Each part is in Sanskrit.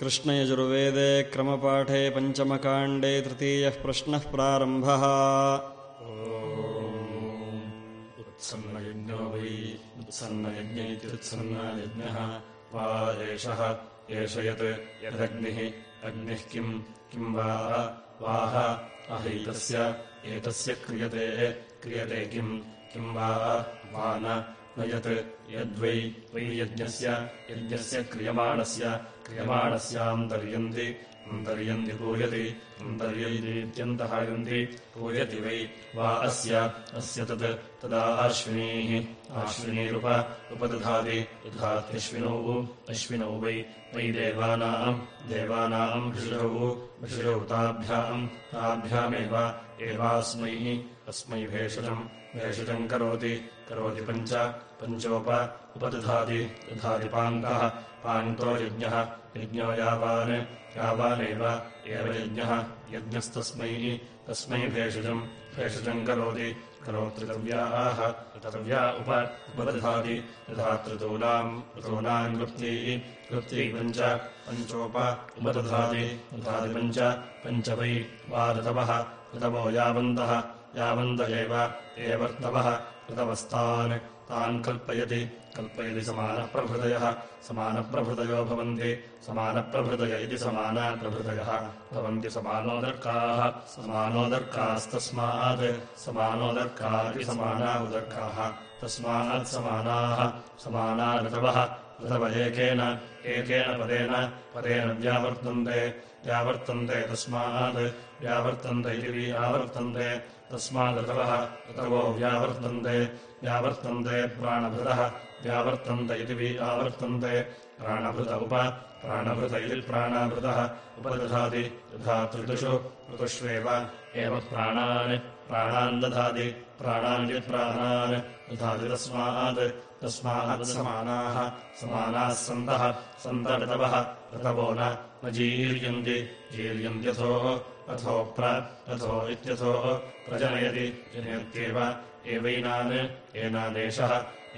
कृष्णयजुर्वेदे क्रमपाठे पञ्चमकाण्डे तृतीयः प्रश्नः प्रारम्भः। उत्सन्नयज्ञो वै उत्सन्नयज्ञ इत्युत्सन्नयज्ञः वा एषः एष यत् यदग्निः अग्निः किम् किम् वा वाह अहैतस्य एतस्य क्रियते क्रियते किम् किम् वा न यत् यद्वै वै यज्ञस्य यज्ञस्य क्रियमाणस्य क्रियमाणस्यान्तर्यन्ति अन्तर्यन्ति पूयति अन्तर्यन्तीत्यन्तहायन्ति पूयति वै वा अस्य अस्य तत् तदा अश्विनीः आश्विनीरुप उपदधाति दधात्यश्विनौ अश्विनौ वै वै देवानाम् देवानाम् ऋषौ ऋषौ ताभ्याम् ताभ्यामेव एवास्मै अस्मै भेषजम् भेषजम् करोति करोति पञ्च पञ्चोप उपदधाति दधाति पान्तः पान्तो यज्ञः यज्ञो यावान् यावानेव एव यज्ञः। यज्ञस्तस्मै तस्मै भेषजम् भेषजम् करोति करोतृतव्याः ऋतव्या उप उपदधाति तथा ऋतूनाम् ऋतूनाम् कृत्यै कृत्यै पञ्च पञ्चोप उपदधाति दधाति पञ्च पञ्च वै वा ऋतवः ऋतवो यावन्तः यावन्त एव ऋतवः ऋतवस्तान् तान् कल्पयति। कल्पयति समानप्रभृतयः। समानप्रभृतयो भवन्ति। समानप्रभृतय इति समानप्रभृतयः। भवन्ति समानोदर्काः। समानोदर्कास्तस्मात्। समानोदर्का। इति समाना उदर्काः तस्मात् समानाः। समाना ऋतवः ऋतव एकेन। एकेन पदेन। पदेन व्यावर्तन्ते। व्यावर्तन्ते तस्मात्। व्यावर्तन्त इति व्यावर्तन्ते तस्मादृतवः ऋतवो व्यावर्तन्ते व्यावर्तन्ते प्राणभृतः व्यावर्तन्त इति वि आवर्तन्ते। प्राणभृत उप प्राणभृत इति प्राणाभृतः उपदधाति तथा ऋतुषु ऋतुष्वेव एव प्राणान् प्राणान् दधाति प्राणानिति प्राणान् दधाति तस्मात् तस्मात् समानाः समानाः सन्तः सन्त ऋतवः ऋतवो न जीर्यन्ति जीर्यन्त्यथो अथो प्र अथो इत्यथो प्रजनयति जनयत्येव। एवैनान् एनादेशः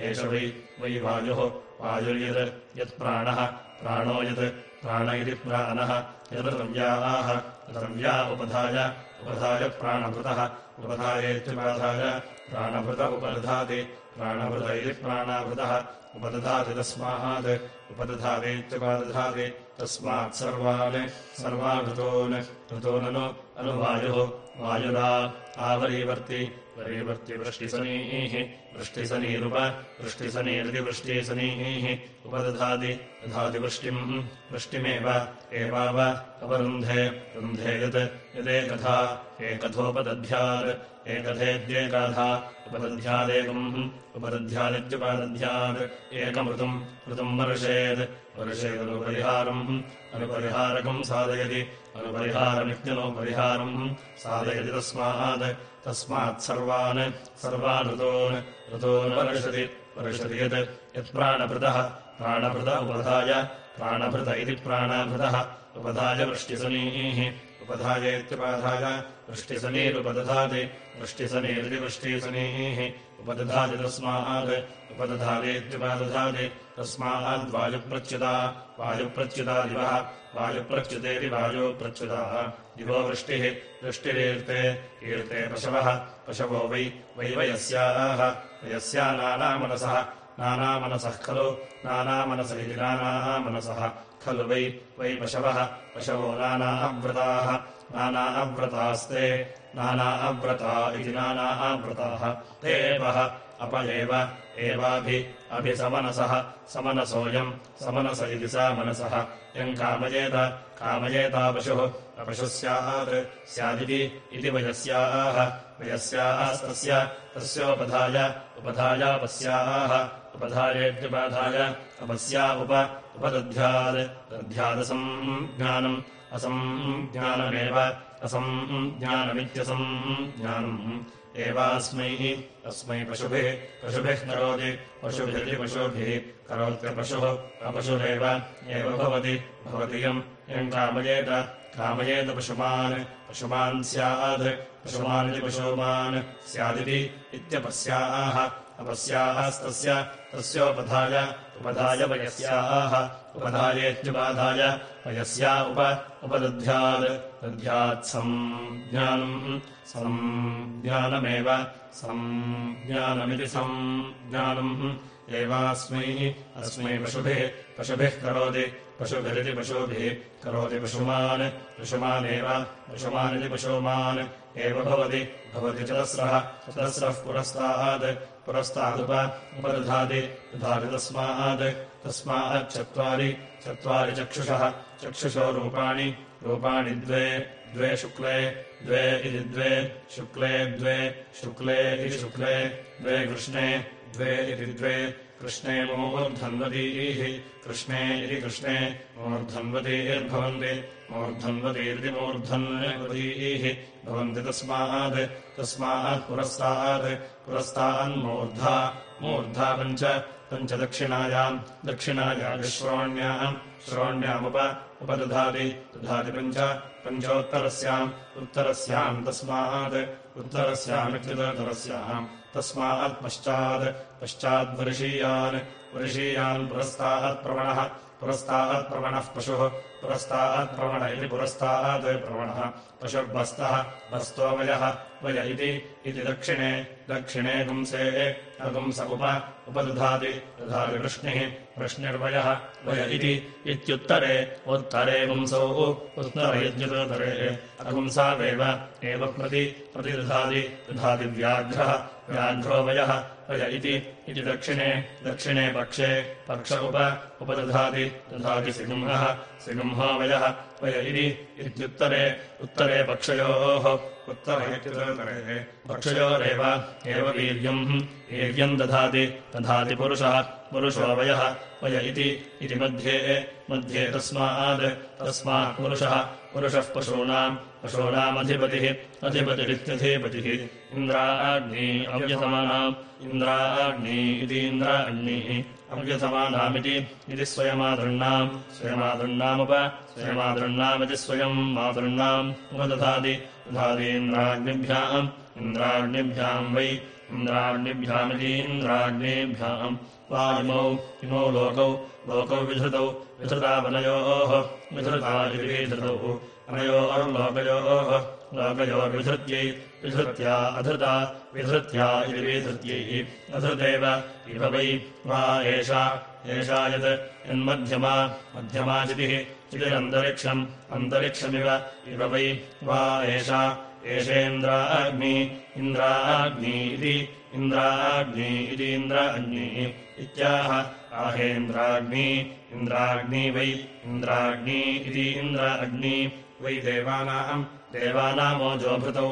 एष वै वै वायुः वायुर्यत् यत्प्राणः प्राणो यत् प्राण इति प्राणः यदृतव्याः ऋतव्या उपधाय उपधाय प्राणभृतः उपधायेत्युपाधाय प्राणभृत उपदधाति प्राणभृत इति प्राणाभृतः उपदधाति तस्मात् उपदधातीत्युपादधाति तस्मात् सर्वान् ऋतून् ऋतूननु अनुवायुः वायुरा आवरीवर्ति वरीवर्ति वृष्टिसनीः वृष्टिसनीरुप वृष्टिसनीरिति वृष्टिसनीः उपदधाति दधाति वृष्टिम् वृष्टिमेव एवाव अपरुन्धे रुन्धे यत् यदेकथा एकथोपदध्यात् एकथेद्येकाधा उपदध्यादेकम् उपदध्यादित्युपदध्यात् एकमृतुम् ऋतुम् वर्षेत् वर्षेदनुपरिहारम् अनुपरिहारकम् साधयति अनुपरिहारमित्यनुपरिहारम् साधयति तस्मात् तस्मात् सर्वान् ऋतून् ऋतून् वर्षति वर्षति यत् यत्प्राणभृतः प्राणभृत उपधाय प्राणभृत इति प्राणाभृतः उपधाय वृष्टिसनीः उपधायेत्युपाधाय वृष्टिसनीरुपदधाति वृष्टिसनीरिति वृष्टिसनीः उपदधाति तस्मात् उपदधातीत्युपदधाति तस्माद्वायुप्रच्युता वायुप्रच्युता दिवः वायुप्रच्युतेति वायुप्रच्युताः दिवो वृष्टिः वृष्टिरीर्ते ईर्ते पशवः पशवो वै वै वयस्याः वयस्या नानामनसः नानामनसः खलु नानामनस इति नानामनसः। खलु वै वै पशवः पशवो नानाव्रताः नानाव्रतास्ते नानाव्रता इति नानाव्रताः ते एवः अप एव एवाभि अभिसमनसः। समनसोऽयम् समनस इति सा मनसः। यम् कामयेत कामयेता पशुः अपशुः स्यात् स्यादिति इति वयस्याः। वयस्यास्तस्य तस्योपधाय उपधायापस्याः। उपधायेत्युपाधाय अपस्या उप उपदध्यात् दध्यादसम् ज्ञानम् असञ्ज्ञानमेव असञ्ज्ञानमित्यसम् ज्ञानम्। एवास्मै अस्मै पशुभिः पशुभिः करोति पशुभिरिति पशुभिः करोत्यपशुः अपशुरेव एव भवति भवति यम्। यम् कामयेत कामयेत पशुमान् पशुमान् स्यात् पशुमानिति पशुमान् स्यादिति इत्यपस्याः अपस्यास्तस्य तस्योपधाय उपधाय वयस्याः उपधायेत्युपाधाय वयस्या उप उपदध्यात् दध्यात् सम् ज्ञानम् सम् ज्ञानमेव सम् ज्ञानमिति सम् ज्ञानम् एवास्मै अस्मै पशुभिः पशुभिः करोति पशुभिरिति पशुभिः करोति पशुमान् पशुमानेव पशुमानिति पशुमान् एव भवति भवति चतस्रः चतस्रः पुरस्तात् पुरस्तादुप उपदधाति दधाति तस्मात् तस्माच्चत्वारि चत्वारि चक्षुषः चक्षुषो रूपाणि रूपाणि द्वे द्वे शुक्ले द्वे इति द्वे शुक्ले द्वे शुक्ले इति शुक्ले द्वे कृष्णे द्वे इति द्वे कृष्णे मूर्धन्वतीः कृष्णे इति कृष्णे मूर्धन्वतीर्भवन्ति मूर्धन्वतीरिति मूर्धन्वतीः भवन्ति तस्मात् तस्मात् पुरस्तात् पुरस्तान्मूर्धा मूर्धा पञ्च पञ्चदक्षिणायाम् दक्षिणायाश्रोण्याम् श्रोण्यामुप उपदधाति। दधाति पञ्च पञ्चोत्तरस्याम् उत्तरस्याम् तस्मात्। उत्तरस्यामित्युतरस्याम् तस्मात् पश्चात्। पश्चाद्वर्षीयान् वर्षीयान् पुरस्तात् प्रवणः पुरस्तात् प्रवणः पशुः पुरस्तात् प्रवण इति पुरस्तात् प्रवणः। पशुर्बस्तः बस्तोवयः वय इति दक्षिणे दक्षिणे पुंसे अपुंस उप उपदधाति दधाति वृष्णिः वृष्णिर्वयः वय इति इत्युत्तरे उत्तरे पुंसौ उत्तरे इत्युत्तरे अपुंसावेव एव प्रति प्रतिदधाति दधाति व्याघ्रः व्याघ्रो वयः वय इति दक्षिणे दक्षिणे पक्षे पक्ष उप उपदधाति दधाति सिंहः सिंहो वयः वय इति इत्युत्तरे उत्तरे पक्षयोः उत्तरे पक्षयोरेव एव वीर्यम् वीर्यम् दधाति दधाति पुरुषः पुरुषो वयः वय इति मध्ये मध्ये तस्मात् तस्मात् पुरुषः पुरुषः पशूनाम् पशूनामधिपतिः अधिपतिरित्यधिपतिः। इन्द्राग्नी अव्यसमानाम् इन्द्राग्नी इति इन्द्राग्निः। अव्यसमानामिति इति स्वयमादृण्णाम् स्वयमादृण्णामुप स्वयमादृण्णामिति स्वयम् मातृण्णाम् उपदधाति दधातीन्द्राग्निभ्याम् इन्द्राग्निभ्याम्। वै। इन्द्राग्निभ्यामिति इन्द्राग्नेभ्याम्। वा इमौ इमौ लोकौ। लोकौ विधृतौ। विधृतावनयोः विधृता इति विधृतौ अनयोर्लोकयोः लोकयोर्विधृत्यै विधृत्या अधृता विधृत्या इति विधृत्यै अधृतेव इव वै वा एषा एषा यत् यन्मध्यमा मध्यमा चितिः चितिरन्तरिक्षम् अन्तरिक्षमिव इव वै वा एषा एषेन्द्राग्नि इन्द्राग्नि इति इन्द्राग्नि इति इन्द्र अग्निः इत्याह आहेन्द्राग्नि इन्द्राग्नि वै इन्द्राग्नि इति इन्द्र वै देवानाम् देवानामोजोभृतौ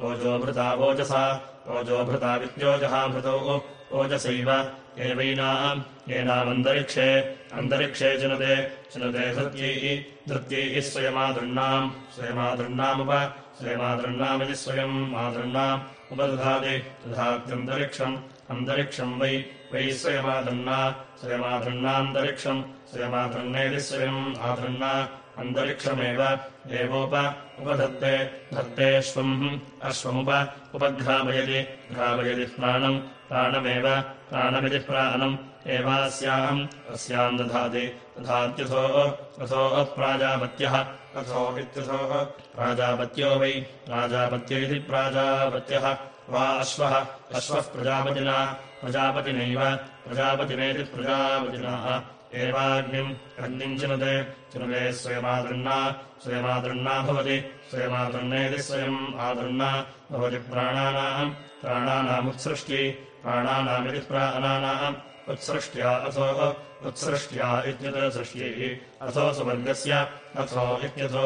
ओजोभृता ओजसा। ओजोभृता विद्योजहाभृतौ ओजसैव। एवैनाम् येनामन्तरिक्षे अन्तरिक्षे चिनते चिनते धृत्यैः। धृत्यैः स्वयमादृण्णाम् स्वयमादृण्णामुप स्वयमादृण्णामिति स्वयम् मादृण्णाम् उपदधाति। दधात्यन्तरिक्षम्। अन्तरिक्षम् वै। वै स्वयमादृण्णा स्वयमादृण्णान्तरिक्षम् स्वयमादृण्णेति स्वयम् आदृण्णा अन्तरिक्षमेव एवोप उपधत्ते धत्तेष्वम् अश्वमुप उपघ्रापयति घ्रापयति प्राणम् प्राणमेव प्राणमिति प्राणम् एवास्याम् अस्याम् दधाति दधात्यथो अथो अप्राजापत्यः अथो इत्यथोः प्राजापत्यो वै प्राजापत्य इति प्राजापत्यः वा अश्वः अश्वः प्रजापतिना प्रजापतिनैव प्रजापतिनेति प्रजापतिनाः एवाग्निम् अग्निम् चिनुते चिनुते स्वयमादृण्णा स्वयमादृण्णा भवति स्वयमादृण्णेति स्वयम् आदृण्णा भवति प्राणानाम् प्राणानामुत्सृष्ट्यै प्राणानामिति प्राणानाम्। उत्सृष्ट्या अथो उत्सृष्ट्या इत्युत्सृष्ट्यै अथो सुवर्गस्य अथो इत्यथो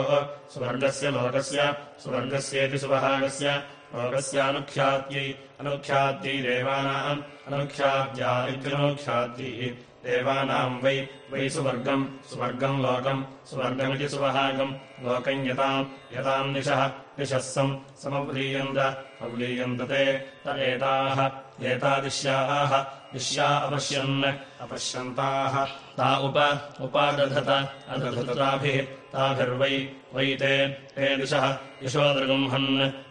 सुवर्गस्य लोकस्य सुवर्गस्येति सुवहागस्य लोकस्यानुख्यात्यै अनुख्यात्यै देवानाम् अनुख्यात्या इत्यनुख्यात्यै देवानाम् वै वै सुवर्गम् सुवर्गम् लोकम् सुवर्गमिति सुवहागम् लोकम् यताम् यताम् निशः निशः सम् समव्लीयन्त अव्लीयन्त ते त एताः एतादिश्याः दिश्या अपश्यन् अपश्यन्ताः। ता उप उपादधत अदधताभिः ताभिर्वै वै ते ते दिशः दिशोदृगुंहन्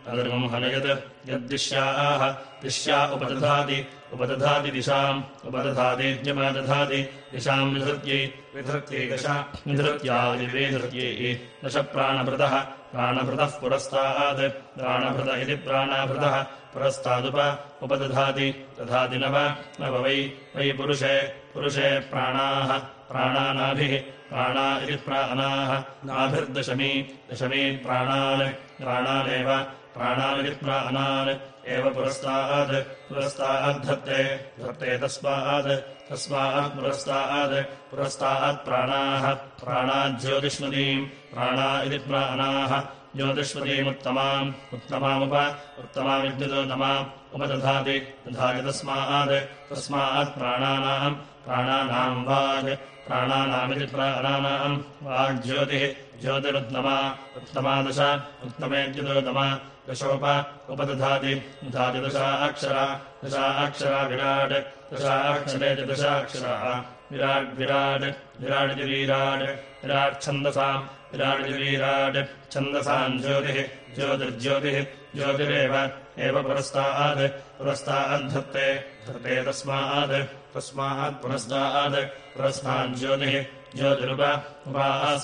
अदृगुंहन यत् यद्दिश्याः दिश्या उपदधाति उपदधाति दिशाम् उपदधातीत्यपदधाति दिशाम् विधृत्यै विधृत्यै दश विधृत्यादिविधृत्यै दश प्राणभृतः प्राणभृतः पुरस्तात् प्राणभृत इति प्राणाभृतः पुरस्तादुप उपदधाति दधाति नव नव वै वै पुरुषे पुरुषे प्राणाः प्राणानाभिः प्राणा इति प्राणाः नाभिर्दशमी दशमी प्राणान् प्राणानेव प्राणानिति प्राणान् एव पुरस्तात् पुरस्ताद्धत्ते धत्ते तस्मात् तस्मात् पुरस्तात् पुरस्तात् प्राणाः प्राणाज्योतिष्मतीम् प्राणा इति प्राणाः ज्योतिष्मतीमुत्तमाम् उत्तमामुप उत्तमामिद्युतोत्तमाम् उपदधाति दधाति तस्मात् तस्मात् प्राणानाम् प्राणानाम् वाग् प्राणानामिति प्राणानाम् वाग्ज्योतिः ज्योतिरुत्तमा उत्तमादश उत्तमेद्युतोत्तमा दशोप उपदधाति। दधाति दशाक्षरा दशाक्षरा विराट्। दशाक्षरेति दशाक्षराः। विराड्विराट् विराडिति वीराट् विराट्छन्दसाम् विराडितिवीराट् छन्दसाम्। ज्योतिः। ज्योतिर्ज्योतिः। ज्योतिरेव। एव पुरस्तात्। पुरस्ताद्धत्ते। धत्ते तस्मात्। तस्मात् पुरस्तात् पुरस्ताज्योतिः ज्योतिरुप। उपा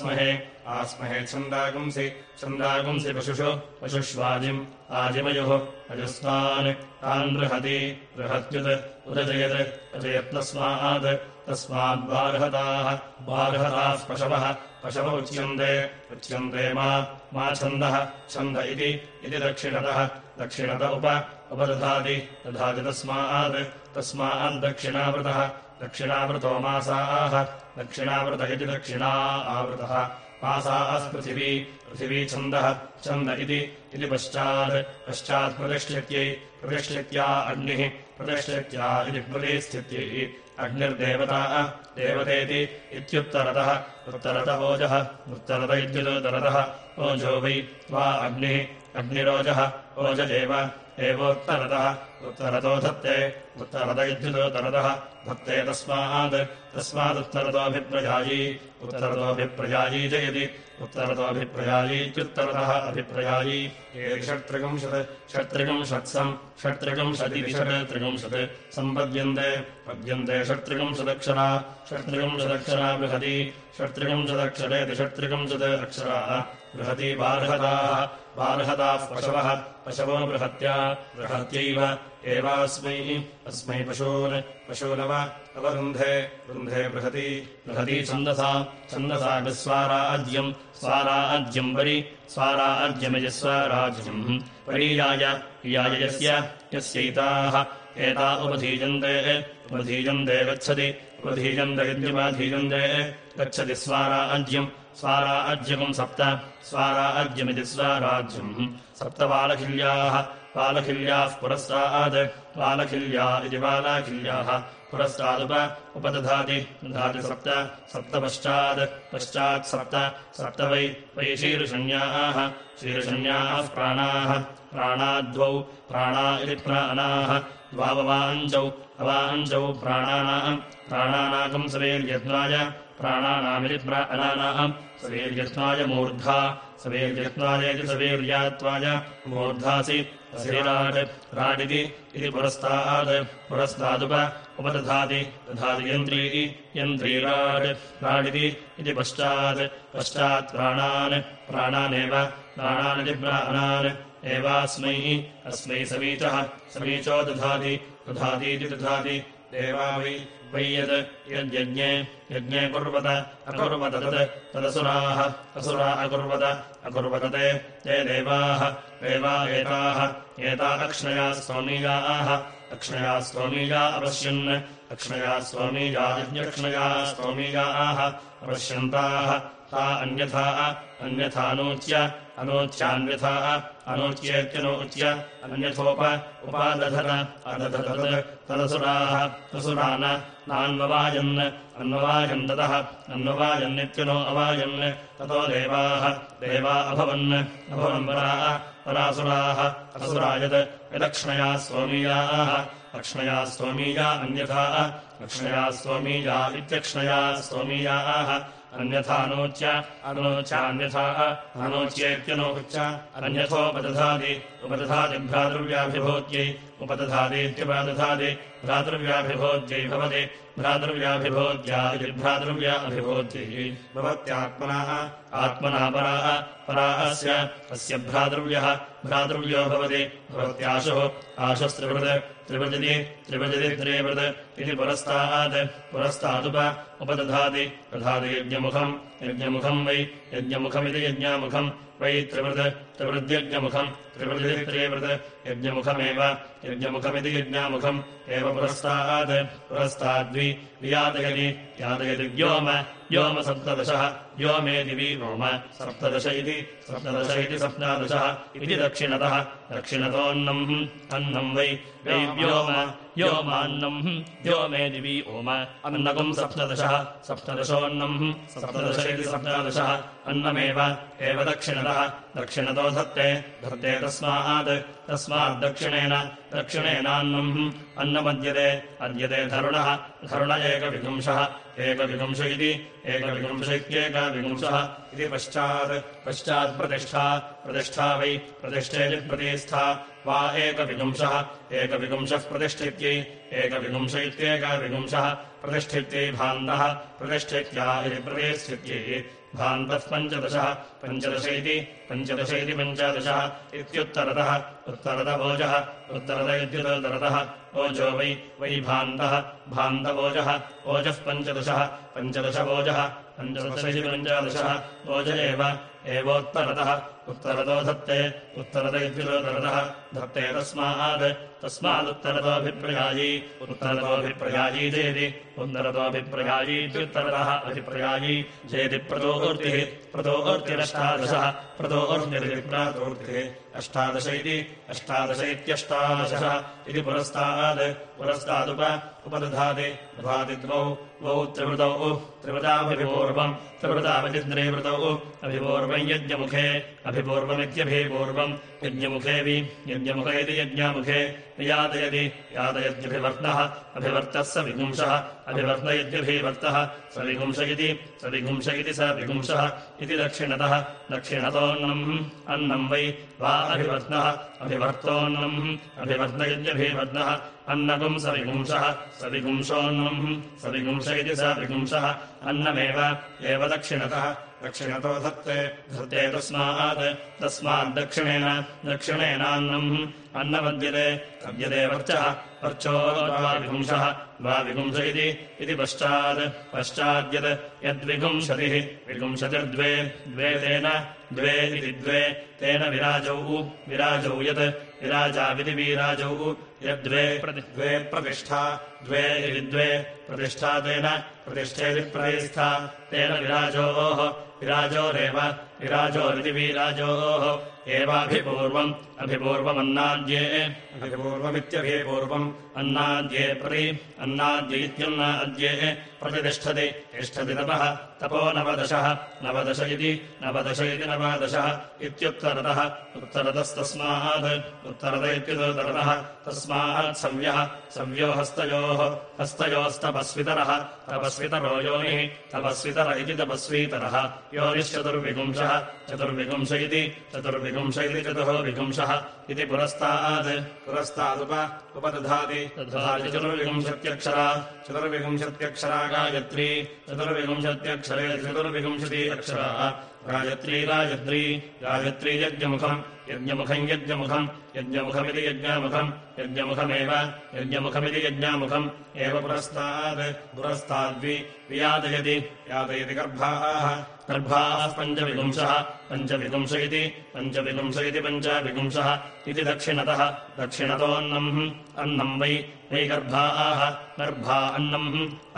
आस्महे छन्दागुंसि छन्दागुंसि पशुषु पशुष्वाजिम् आजिमयुः अजस्तान् तान् बृहति बृहत्युत् उदजयत् अजयत्तस्मात् तस्माद्बार्हताः बार्हताः पशवः पशव उच्यन्ते उच्यन्ते मा छन्दः छन्द इति दक्षिणतः दक्षिणत उप उपदधाति दधाति तस्मात् तस्माद्दक्षिणावृतः दक्षिणावृतो मासाः दक्षिणावृत इति दक्षिणा आवृतः मासाःपृथिवी पृथिवी छन्दः छन्द इति पश्चात्। पश्चात् प्रतिष्ठित्यै प्रतिष्ठित्या अग्निः प्रतिष्ठित्या इति प्रतिस्थित्यै अग्निर्देवता देवतेति इत्युत्तरतः। उत्तरत ओजः उत्तरत इत्युत्तरतः। ओजो वै वा अग्निः अग्निरोजः ओजदेव एवोत्तरतः। उत्तरतो धत्ते उत्तरत इत्युत्तरतः। धत्ते तस्मात् तस्मादुत्तरतोऽभिप्रजायी उत्तरतोऽभिप्रजायी जयति। उत्तरतोऽभिप्रयायीत्युत्तरतः अभिप्रयायी षट्त्रिगंशत् षट्त्रिगंशत्सम् षट्त्रिगंशदिति षट्त्रिगंशत् सम्पद्यन्ते। पद्यन्ते षट्त्रिगंशदक्षरा षट्त्रिगंशदक्षरा बृहति। षट्त्रिगंशदक्षरेति षट्त्रिगंशत् अक्षराः बृहती बार्हताः। बार्हताः पशवः पशवो बृहत्या। बृहत्यैव एवास्मै अस्मै पशून् पशूनव अवरुन्धे वृन्धे बृहति बृहती छन्दसा छन्दसा विस्वाराज्यम् स्वाराज्यम् वरि स्वाराज्यमिति स्वराज्यम् परीयाय याय यस्य यस्यैताः एता उपधीयन्ते उपधीयन्ते गच्छति उपधीयन्त इत्युपधीयन्ते गच्छति स्वाराज्यम् स्वाराज्यकम् सप्त स्वाराज्यमिति स्वराज्यम् सप्तबालखिल्याः बालखिल्याः पुरस्तात्। बालखिल्या इति बालाखिल्याः पुरस्तादुप उपदधाति। दधाति सप्त सप्तपश्चात् पश्चात् सप्त सप्त वै वै शीर्षण्याः शीर्षण्याः प्राणाः। प्राणाद्वौ प्राणा इति प्राणाः। द्वाववाञ्चौ अवाञ्चौ प्राणानाम्। प्राणानाकम् सवेर्यत्नाय प्राणानामिति प्राणानाम्। सवेर्यत्नाय मूर्धा सवेर्यत्नायेति सवेर्यात्वाय मूर्धासि असिराट् राडिति इति पुरस्तात् पुरस्तादुप उपदधाति दधाति यन्त्री यन्त्रीराट् राडिति इति पश्चात् पश्चात् प्राणान् प्राणानेव प्राणानिति प्राणान् एवास्मै अस्मै समीचः समीचो दधाति दधातीति दधाति देवा वै वै यत् यद्यज्ञे यज्ञे कुर्वत अकुर्वत तत् तदसुराः असुरा अकुर्वत अकुर्वत ते ते देवाः देवा एताः एता अक्ष्णया स्तोमीयाः अक्ष्णया स्तोमीया अपश्यन् अक्ष्णया स्तोमीया यज्ञक्ष्णया स्तोमीयाः अपश्यन्ताः ता अन्यथा अन्यथानूच्य अनूच्यान्यथा अनूच्येत्यनूच्य अन्यथोप उपादधत अदधतत् तदसुराः असुरान् नान्ववायन् अन्ववायन् ततः अन्ववायन्नित्यनो अवायन् ततो देवाः देवा अभवन् अभवन् पराः परासुराः असुरायत् यदक्ष्णया सोमीयाः अक्ष्णया स्तोमीया अन्यथा अक्ष्णया स्तोमीया इत्यक्ष्णया स्तोमीयाः अन्यथानोच्य अनोच्यान्यथा अनोच्येत्यनोच्य अन्यथोपदधाति उपदधाति उपदधातीत्युपदधाति भ्रातृव्याभिभूत्यै भवति भ्रातृव्याभिभूत्या इति भ्रातृव्या अभिभूत्यै भवत्यात्मनः। आत्मनः पराः। परास्य अस्य भ्रातृव्यः। भ्रातृव्यो भवति। भवत्याशुः। आशस्त्रिवृत्। त्रिवृजति त्रिवृजति त्रिवृत् इति पुरस्तात्। पुरस्तादुप उपदधाति। दधाति यज्ञमुखम्। यज्ञमुखम् वै यज्ञमुखमिति यज्ञामुखम् वै त्रिवृत् त्रिवृद्यज्ञमुखम् त्रिवृजति त्रिवृत् यज्ञमुखमेव। यज्ञमुखमिति यज्ञामुखम् एव पुरस्तात् पुरस्ताद्वि वियादयति यादयति व्योम व्योमसप्तदशः व्योमेति वि व्योम सप्तदश इति सप्तदश इति सप्तादशः इति दक्षिणतः दक्षिणतोऽन्नम् अन्नम् वै वै व्योम व्योमान्नम् व्योमेति वि ओम। अन्नकम् सप्तदशः सप्तदशोऽन्नम् सप्तदश इति सप्तादशः अन्नमेव एव दक्षिणतः। दक्षिणतो धत्ते धत्ते तस्मात्। तस्माद्दक्षिणेन दक्षिणेनान्नम् अन्नमद्यते। अद्यते धरुणः धरुण एकविपुंशः एकविपुंश इति एकविपुंश इत्येकविपुंशः इति पश्चात्। पश्चात्प्रतिष्ठा प्रतिष्ठा वै प्रतिष्ठेति प्रतिष्ठा। वा एकविपुंशः एकविपुंशः प्रतिष्ठित्यै एकविपुंश इत्येकविपुंशः प्रतिष्ठित्यै भान्तः प्रतिष्ठित्या इति प्रतिष्ठित्यै भान्तः पञ्चदशः पञ्चदश इति पञ्चदश इति पञ्चदशः इत्युत्तरतः उत्तरतवोजः उत्तरत इत्युत्तरतः ओजो वै वै भान्तः भान्तवोजः ओजः पञ्चदशः पञ्चदशवोजः पञ्चदश पञ्चदशः एव एवोत्तरतः। उत्तरतो धत्ते। उत्तरत इत्युत्तरतः धत्ते तस्मात्। तस्मादुत्तरतोऽभिप्रयायी। उत्तरतोऽभिप्रयायी चेति उत्तरतोऽभिप्रयायी इत्युत्तरतः अभिप्रयायी चेति प्रतोर्तिः प्रतोर्तिरष्टादशः प्रतोर्तिरिति प्रातोर्तिः अष्टादश इति अष्टादश इत्यष्टादशः इति पुरस्तात् पुरस्तादुप उपदधाति दधाति द्वौ द्वौ त्रिवृतौ त्रिवृतामभिपूर्वम् त्रिवृतामतिद्रेवृतौ अभिपूर्वम् यज्ञमुखे अभिपूर्वमित्यभिपूर्वम् यज्ञमुखेऽपि यज्ञमुख इति यज्ञामुखे यादयति यादयत्यभिवर्तः अभिवर्तः स अभिवर्तयत्यभिवर्तः स विपुंस इति स विपुंस इति स विपुंसः इति दक्षिणतः दक्षिणतोऽन्नम् अन्नम् वै वा अभिवर्तः अभिवर्तोऽन्नम् अभिवर्तयत्यभिवर्तः अन्नकम् स विपुंसः स विपुंसोऽन्नम् इति स विपुंसः अन्नमेव एव दक्षिणतः। दक्षिणतो धत्ते धत्ते तस्मात् तस्माद्दक्षिणेन दक्षिणेनान्नम्। अन्नमद्यते तद्यते वर्चः वर्चो द्वाविपुंशः द्वाविपुंश इति पश्चात् पश्चाद्यत् यद्विपुंशतिः विपुंशतिर्द्वे द्वे तेन द्वे इति द्वे तेन विराजौ विराजौ यत् विराजाविति वीराजौ यद्वे द्वे प्रतिष्ठा द्वे इति द्वे प्रतिष्ठा तेन प्रतिष्ठेति प्रतिष्ठा तेन विराजोः विराजोरेव विराजोरिति वीराजोः एवाभिपूर्वम् अभिपूर्वमन्नाद्ये। अभिपूर्वमित्यभिपूर्वम् अन्नाद्ये प्रति। अन्नाद्य इत्यन्नाद्ये प्रतिष्ठति। तिष्ठति तपः तपो नवदशः। नवदश इति। नवदश इति नवदशः इत्युत्तरतः। उत्तरतस्तस्मात्। उत्तरत इत्युत्तरतः। तस्मात् सव्यः सव्यो हस्तयोः। हस्तयोस्तपस्वितरः। तपस्वितरो योनिः। तपस्वितर इति तपस्वीतरः। योनिश्चतुर्विपुंशः चतुर्विपुंश इति चतुर्विपुंश इति चतुर्विपुंशः इति पुरस्तात्। पुरस्तादुप उपदधाति दधाति चतुर्विंशत्यक्षरा चतुर्विंशत्यक्षरा गायत्री चतुर्विंशत्यक्षरे चतुर्विंशति अक्षरा राजत्री गायत्री यज्ञमुखम् यज्ञमुखम् यज्ञमुखम् यज्ञमुखमिति यज्ञामुखम् यज्ञमुखमेव यज्ञमुखमिति यज्ञामुखम् एव पुरस्तात् पुरस्ताद्वि वियादयति यादयति गर्भाः गर्भाः पञ्चविपुंशः पञ्चविपुंश इति पञ्चविपुंश इति पञ्चविपुंशः इति दक्षिणतः दक्षिणतोऽन्नम् अन्नम् वै वै गर्भाः गर्भा अन्नम्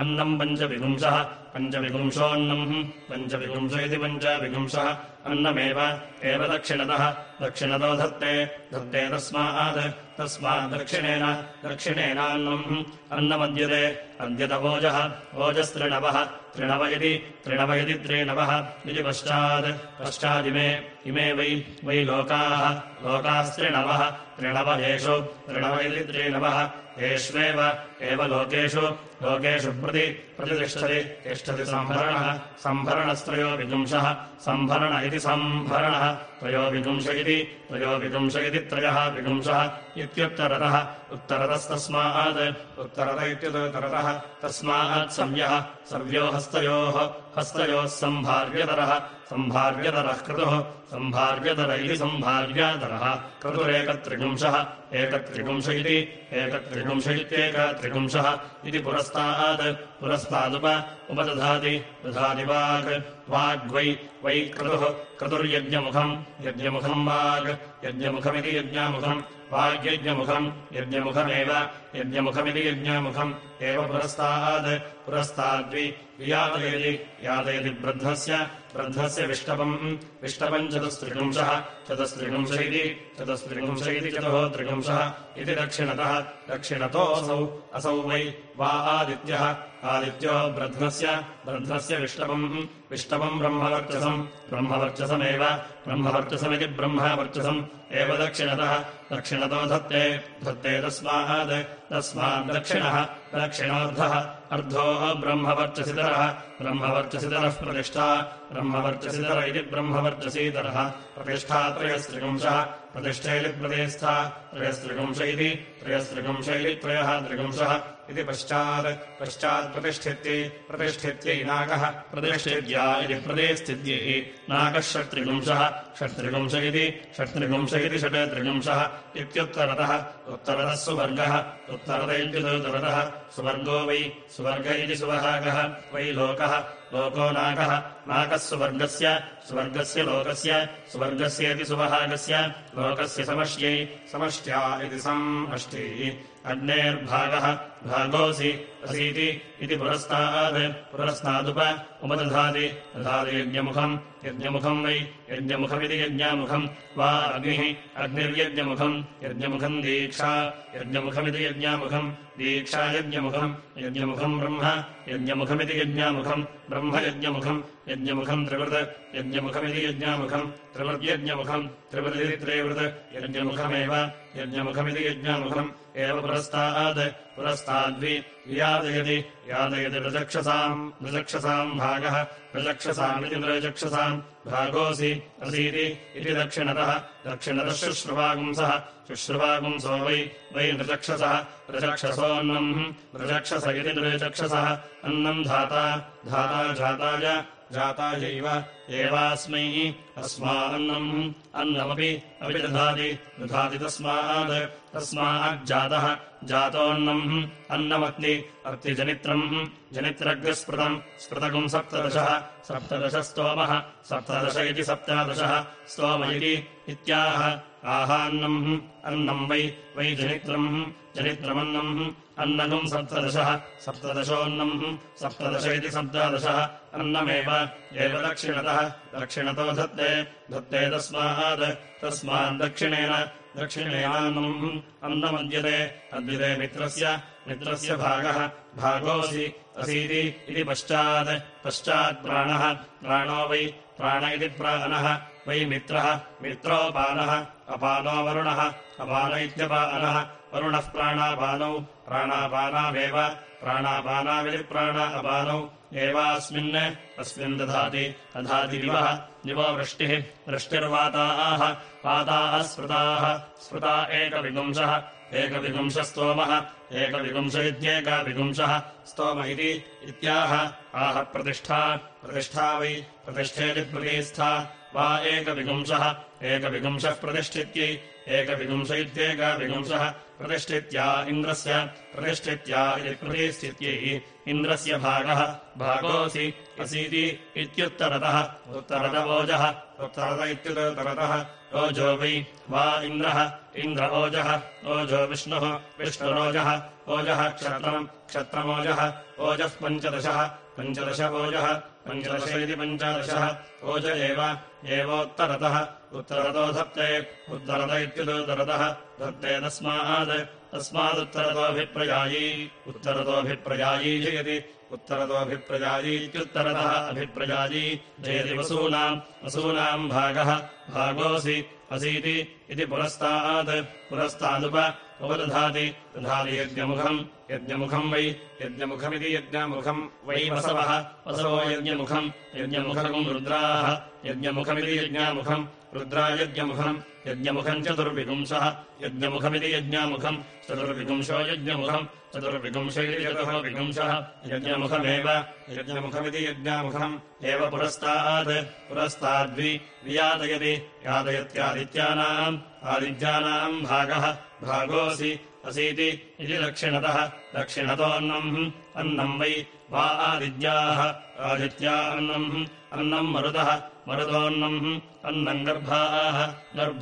अन्नम् पञ्चविपुंशः पञ्चविपुंशोऽन्नम् पञ्चविपुंश इति पञ्चविपुंशः अन्नमेव। एव दक्षिणतः। दक्षिणतो धत्ते। धत्ते तस्मात् तस्माद्दक्षिणेन दक्षिणेनान्नम्। अन्नमद्यते। अद्यतवोजः ओजस्त्रिणवः। त्रिणव इति। त्रिणव इति त्रिणवः। इति पश्चात्। पश्चादिमे। इमे वै। वै लोकाः। लोकास्त्रिणवः। त्रिणव एषु त्रिणव इति त्रिणवः। एष्वेव एव लोकेषु लोकेषु प्रति प्रतितिष्ठति तिष्ठति सम्भरणः सम्भरणस्त्रयो विपुंशः सम्भरण इति सम्भरणः त्रयो विपुंश इति त्रयो विपुंश इति त्रयः विपुंशः इत्युत्तरतः उत्तरतस्तस्मात् उत्तरत इत्युत्तरतः तस्मात् सव्यः सव्यो हस्तयोः हस्तयोः सम्भार्यतरः सम्भार्यतरः क्रतुः सम्भार्यतर इति सम्भार्यातरः क्रतुरेकत्रिपुंशः एकत्रिपुंश इति एकत्रिपुंश इत्येकत्रिपुंशः इति पुरस्तात्। पुरस्तादुप। उपदधाति। दधाति वाक्। वाग्वै। वै क्रतुः। क्रतुर्यज्ञमुखम्। यज्ञमुखम् वाग्। यज्ञमुखमिति यज्ञामुखम्। वाग्यज्ञमुखम्। यज्ञमुखमेव यज्ञमुखमिति यज्ञामुखम् एव पुरस्तात् पुरस्ताद्वि वियातयति। यातयति वृद्धस्य। वृद्धस्य विष्टपम्। विष्टपम् चतुस्त्रिपुंशः चतुस्त्रिपुंश इति। चतुस्त्रिपुंश इति चतुः त्रिपुंशः इति दक्षिणतः। दक्षिणतोऽसौ असौ। वै वा आदित्यः। आदित्यो ब्रध्नस्य ब्रध्नस्य विष्टपम्। विष्टपम् ब्रह्मवर्चसम्। ब्रह्मवर्चसमेव। ब्रह्मवर्चसमिति ब्रह्मवर्चसम् एव दक्षिणतः। दक्षिणतो धत्ते। धत्ते तस्मात् तस्माद्दक्षिणः दक्षिणोऽर्धः अर्धो ब्रह्मवर्चसितरः ब्रह्मवर्चसितरः प्रतिष्ठा ब्रह्मवर्चसितर इति ब्रह्मवर्चसीतरः प्रतिष्ठात्रयस्त्रिपुंशः प्रतिष्ठैति प्रतिष्ठा त्रयस्त्रिपुंश इति त्रयस्त्रिपुंश इति त्रयः त्रिपुंशः इति पश्चात् पश्चात्प्रतिष्ठित्यै प्रतिष्ठित्यै नाकः प्रतिष्ठित्या इति प्रतिस्थित्यै नाकः षट्त्रिपुंशः षट्त्रिपुंश इति षट्त्रिपुंश इति षट् त्रिपुंशः इत्युत्तरतः उत्तरतः सुवर्गः उत्तरत इत्युत्तरतः सुवर्गो वै सुवर्ग इति सुवहागः वै लोकः लोको नाकः नाकः सुवर्गस्य स्वर्गस्य लोकस्य स्वर्गस्येति सुवहागस्य लोकस्य समष्ट्यै समष्ट्या इति सम् अष्ट्यै अग्नेर्भागः भागोऽसि असीति इति पुरस्तात्। पुरस्तादुप उपदधाति। दधाति यज्ञमुखम्। यज्ञमुखम् वै यज्ञमुखमिति यज्ञामुखम्। वा अग्निः अग्निर्यज्ञमुखम्। यज्ञमुखम् दीक्षा। यज्ञमुखमिति यज्ञामुखम्। दीक्षा यज्ञमुखम्। ब्रह्म। यज्ञमुखमिति यज्ञामुखम्। ब्रह्म यज्ञमुखम्। यज्ञमुखम् त्रिवृत्। यज्ञमुखमिति यज्ञामुखम्। त्रिवृद्यज्ञमुखम् त्रिवृदिति त्रिवृत्। यज्ञमुखमेव। यज्ञमुखमिति यज्ञामुखम् एव पुरस्तात् पुरस्ताद्वि यादयति यादयति नृचक्षसाम् नृचक्षसाम् भागः नृचक्षसामिति नृचक्षसाम् भागोऽसि असीति इति दक्षिणतः दक्षिणतः शुश्रुवागुंसः शुश्रुवागुंसो वै वै नृचक्षसः नृचक्षसोऽन्नम् नृचक्षस इति नृचक्षसः अन्नम् धाता धाता जाताय जातायैव एवास्मै अस्मान्नम् अन्नमपि अपि दधाति दधाति तस्मात् तस्माज्जातः। जातोऽन्नम् अन्नमग्नि अर्तिजनित्रम् जनित्रग्निस्पृतम् स्पृतकम् सप्तदशः सप्तदशस्तोमः सप्तदश इति सप्तादशः स्तोम इति इत्याह। आहान्नम् अन्नम् वै वै जनित्रम् जनित्रमन्नम् अन्नकम् सप्तदशः सप्तदशोऽन्नम् सप्तदश इति सप्तादशः अन्नमेव एव दक्षिणतः। दक्षिणतो धत्ते धत्ते तस्मात् तस्माद्दक्षिणेन दक्षिणेनान्नम् अन्नमद्यते अद्यते मित्रस्य मित्रस्य भागः भागोऽसि असीति इति पश्चात् पश्चात्प्राणः प्राणो वै प्राण इति प्राणः वै मित्रः मित्रोपानः अपानो वरुणः अपान इत्यपानः वरुणः प्राणापानौ प्राणापानावेव प्राणापानाविति प्राण अपानौ एवास्मिन् अस्मिन् दधाति दधाति दिवः दिवो वृष्टिः वृष्टिर्वाताः वाताः स्मृताः स्मृता एकविपुंशः एकविपुंशस्तोमः एकविपुंश इत्येकविपुंशः स्तोम इति इत्याह आह प्रतिष्ठा प्रतिष्ठा वै प्रतिष्ठेति प्रतिष्ठा वा एकविपुंशः एकविपुंशः प्रतिष्ठित्यै एकविपुंश इत्येकविपुंशः प्रतिष्ठित्या इन्द्रस्य, प्रतिष्ठित्या इति प्रतिष्ठित्यै इन्द्रस्य भागः भागोऽसि असीति इत्युत्तरतः उत्तरतवोजः उत्तरत इत्युत्तरतः ओजो वै, वा इन्द्रः, इन्द्र ओजः, ओजो विष्णुः, विष्णुरोजः, ओजः क्षत्रम्, क्षत्रमोजः, ओजः पञ्चदशः, पञ्चदश ओजः, पञ्चदश इति पञ्चादशः, ओज एव, एवोत्तरतः उत्तरतो धत्ते उत्तरत इत्युदुत्तरतः धत्ते तस्मात् तस्मादुत्तरतोऽभिप्रयायी उत्तरतोऽभिप्रयायी जयति उत्तरतोऽभिप्रयायी इत्युत्तरतः अभिप्रयायी जयति वसूनाम् वसूनाम् भागः भागोऽसि असीति इति पुरस्तात् पुरस्तादुप उपदधाति दधाति यज्ञमुखम् यज्ञमुखम् वै यज्ञमुखमिति यज्ञमुखम् वै वसवः वसवो यज्ञमुखम् यज्ञमुखम् रुद्राः यज्ञमुखमिति यज्ञामुखम् रुद्रायज्ञमुखम् यज्ञमुखम् चतुर्विपुंसः यज्ञमुखमिति यज्ञामुखम्। चतुर्विपुंशो यज्ञमुखम्। चतुर्विपुंशैर्यतः विपुंसः यज्ञमुखमेव। यज्ञमुखमिति यज्ञामुखम्। एव पुरस्तात्। पुरस्ताद्वि वियादयति यादयत्यादित्यानाम् आदित्यानाम् भागः। भागोऽसि। असीति इति दक्षिणतः। दक्षिणतोऽन्नम् अन्नम्। वै वा आदित्याः। आदित्या अन्नम्। अन्नम् मरुतः। मरुतोऽन्नम् अन्नम् गर्भा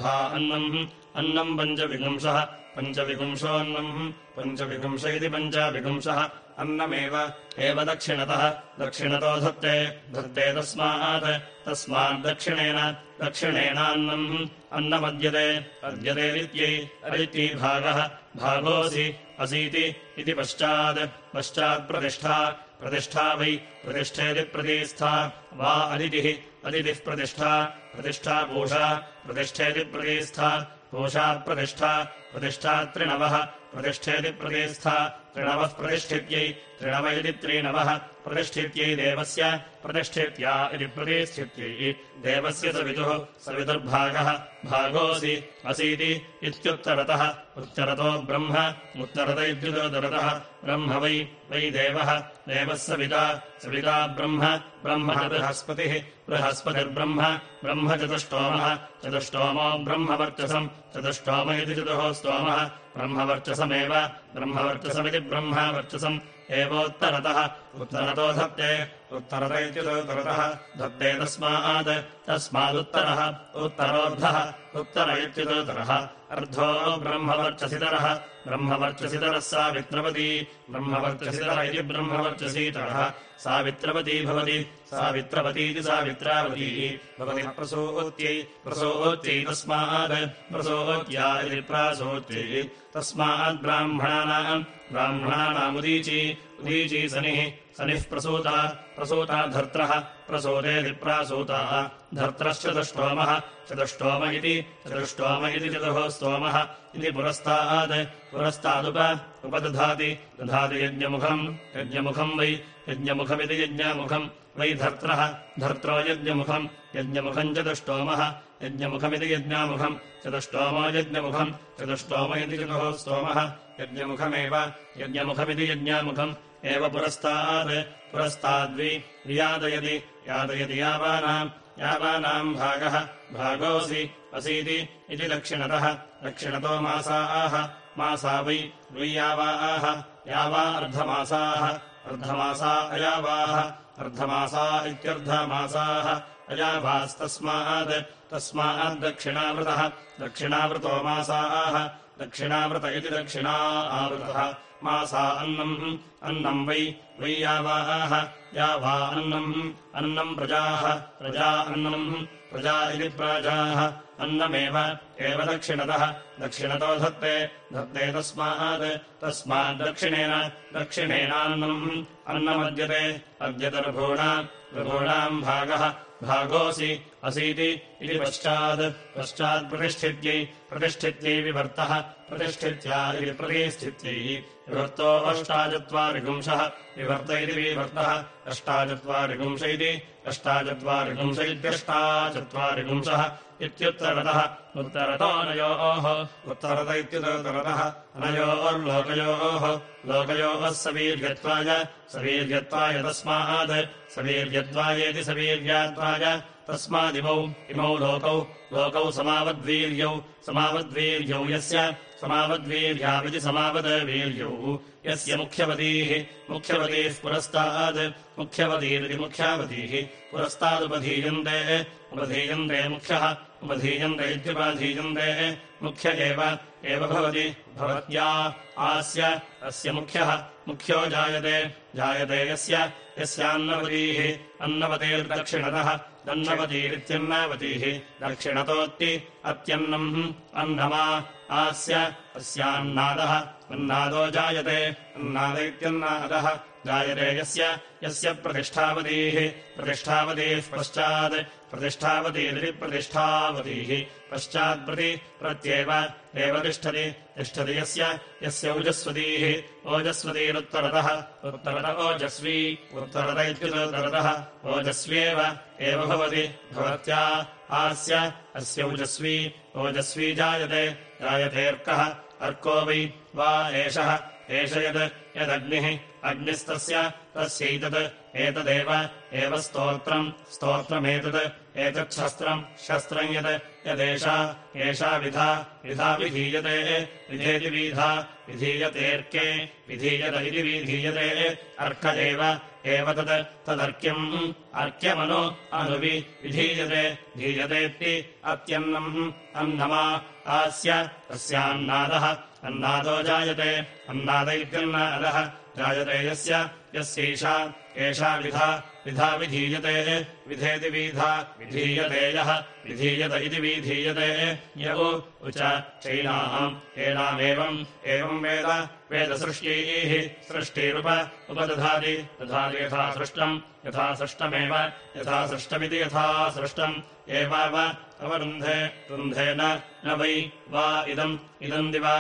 अन्नम्। अन्नम् पञ्चविपुंसः। पञ्चविपुंसोऽन्नम्। पञ्चविपुंस इति पञ्चविपुंसः। अन्नमेव। एव दक्षिणतः। दक्षिणतो धत्ते। धत्ते तस्मात्। तस्माद्दक्षिणेन दक्षिणेनान्नम्। अन्नमद्यते। अद्यतेरित्यै अदित्यै भागः। भागोऽसि। असीति इति पश्चात्। पश्चात्प्रतिष्ठा प्रतिष्ठा वै प्रतिष्ठेति प्रतिष्ठा वा अदितिः अदितिः प्रतिष्ठा प्रतिष्ठा पूषा प्रतिष्ठेति प्रतिष्ठा पूषा प्रतिष्ठा त्रिणवः प्रतिष्ठेति प्रतिष्ठा त्रिणवः प्रतिष्ठित्यै त्रिणव इति त्रीणवः प्रतिष्ठित्यै देवस्य प्रतिष्ठित्या इति प्रतिष्ठित्यै देवस्य सवितुः सवितुर्भागः भागोऽसि असीति इत्युत्तरतः उत्तरतो ब्रह्म उत्तरत इत्युत्तरतः ब्रह्म वै वै देवः देवः सविता सविता ब्रह्म ब्रह्म बृहस्पतिः बृहस्पतिर्ब्रह्म ब्रह्म चतुष्टोमः चतुष्टोमो ब्रह्मवर्चसम् चतुष्टोम इति चतुः स्तोमः ब्रह्मवर्चसमेव ब्रह्मवर्चसमिति ब्रह्मवर्चसम् एवोत्तरतः उत्तरतो धत्ते उत्तरत। इत्युत्तरतः धत्ते तस्मात्। तस्मादुत्तरः। उत्तरोऽर्धः उत्तर। इत्युत्तरः अर्धो ब्रह्मवर्चसितरः। ब्रह्मवर्चसितरः सावित्रवती ब्रह्मवर्चसितर इति ब्रह्मवर्चसीतरः सावित्रवती भवति। सावित्रवतीति सावित्रावती भवति प्रसूत्यै। प्रसूत्यै तस्मात्। प्रसूत्या इति प्रासूत्यै। तस्माद्ब्राह्मणानाम् ब्राह्मणानामुदीची। उदीची सनिः। सनिः प्रसूता प्रसूता धर्त्रः प्रसूतेति प्रासूताः धर्त्रश्चतुष्टोमः चतुष्टोम इति चतुष्टोम इति चतुः स्तोमः इति पुरस्तात् पुरस्तादुप उपदधाति दधाति यज्ञमुखम् यज्ञमुखम् वै यज्ञमुखमिति यज्ञमुखम् वै धर्त्रः धर्त्रो यज्ञमुखम् यज्ञमुखम् चतुष्टोमः यज्ञमुखमिति यज्ञामुखम् चतुष्टोमो यज्ञमुखम् चतुष्टोम इति चतुः स्तोमः यज्ञमुखमेव यज्ञमुखमिति यज्ञामुखम् एव पुरस्तात् पुरस्ताद्वि वियादयति यादयति यावानाम् यावानाम् भागः भागोऽसि असीति इति दक्षिणतः दक्षिणतो मासाः मासा वै वै यावाः यावा अर्धमासाः अर्धमासा अयावाः अर्धमासा इत्यर्धमासाः अयावास्तस्मात् तस्माद्दक्षिणावृतः दक्षिणावृतो मासाः दक्षिणावृत इति दक्षिणा आवृतः मासा अन्नम् अन्नम् वै वै यावाः यावा अन्नम् अन्नम् प्रजाः प्रजा अन्नम् प्रजा इति प्राजाः अन्नमेव एव दक्षिणतः दक्षिणतो धत्ते धत्ते तस्मात् तस्माद्दक्षिणेन दक्षिणेनान्नम् अन्नमद्यते अद्यत ऋभूणा ऋभूणाम् भागः भागोऽसि असीति इति पश्चात् पश्चात्प्रतिष्ठित्यै प्रतिष्ठित्यै विभर्तः प्रतिष्ठित्या इति प्रतिष्ठित्यै विभर्तो अष्टाचत्वारिपुंशः विभर्त इति विभर्तः अष्टाचत्वारिपुंश इति अष्टाचत्वारिपुंश इत्यष्टाचत्वारिपुंशः इत्युत्तरतः उत्तरतोऽनयोः उत्तरत इत्युत्तरतः अनयोर्लोकयोः लोकयोः सवीर्यत्वाय सवीर्यत्वाय तस्मात् सवीर्यत्वायेति सवीर्यात्वाय तस्मादिमौ इमौ लोकौ लोकौ समावद्वीर्यौ समावद्वीर्यौ यस्य, समावद्वीर्यामिति समावद्वीर्यौ। यस्य मुख्यवतीः मुख्यवतीः पुरस्तात् मुख्यवतीरिति मुख्यावतीः पुरस्तादुपधीयन्ते, उपधीयन्ते मुख्यः, उपधीयन्ते इत्युपधीयन्ते मुख्य एव एव भवति, भवत्या आस्य, अस्य मुख्यः। मुख्यो जायते जायते यस्य यस्यान्नवतीः अन्नवतेर्दक्षिणतः दन्नवतीरित्यन्नावतीः दक्षिणतोऽत्ति अत्यन्नम् अन्नमा आस्य अस्यान्नादः अन्नादो जायते अन्नाद इत्यन्नादः जायते यस्य यस्य प्रतिष्ठावतीः प्रतिष्ठावतीः पश्चात् प्रतिष्ठावतीरिति प्रतिष्ठावतीः। पश्चात्प्रति प्रत्येव एव तिष्ठति। तिष्ठति यस्य यस्य ओजस्वतीः। ओजस्वतीरुत्तरतः। उत्तरत ओजस्वी। उत्तरत इत्युत्तरतः ओजस्व्येव एव भवति। भवत्या आस्य अस्य ओजस्वी। ओजस्वी जायते। जायतेऽर्कः अर्को। वै वा एषः। एष यद् यदग्निः। अग्निस्तस्य तस्यैतत् एतदेव एव स्तोत्रम् स्तोत्रमेतत् एतच्छस्त्रम् शस्त्रम् यत् यदेषा एषा विधा विधा विधीयते विधेति विधा विधीयतेऽर्के विधीयत इति विधीयते अर्क एव एव तत् तदर्क्यम् अर्क्यमनु अनुवि विधीयते धीयतेऽपि अत्यन्नम् अन्नमा आस्य तस्यान्नादः अन्नादो जायते अन्नाद इत्यन्नादः जायते यस्य यस्यैषा एषा विधा विधा विधीयते विधेति विधा विधीयते यः विधीयत इति विधीयते य चैनाम् एनामेवम् एवम् वेद वेदसृष्ट्यैः सृष्टिरुप उपदधाति दधाति यथा सृष्टम् यथा सृष्टमेव यथा सृष्टमिति यथा सृष्टम् एवाव अवरुन्धे रुन्धेन न वै वा इदम् इदम् दिवा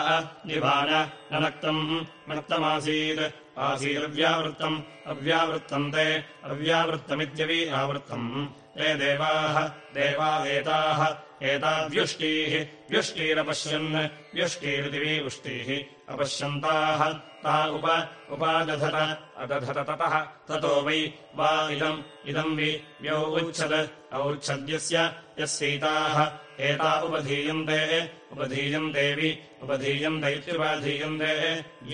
दिवा न नक्तम् नक्तमासीत् आसीदव्यावृत्तम् अव्यावृत्तम् ते अव्यावृत्तमित्यवि आवृत्तम् ते देवाः देवा एताः एताव्युष्टीः व्युष्टीरपश्यन् व्युष्टीरितिवीवृष्टिः अपश्यन्ताः ता उप उपादधत अदधत ततः ततो वै वा इदम् इदम् वि व्यौ उच्छत् औच्छद्यस्य यस्यैताः एता उपधीयन्ते उपधीयन्तेऽपि उपधीयन्त इत्युपधीयन्ते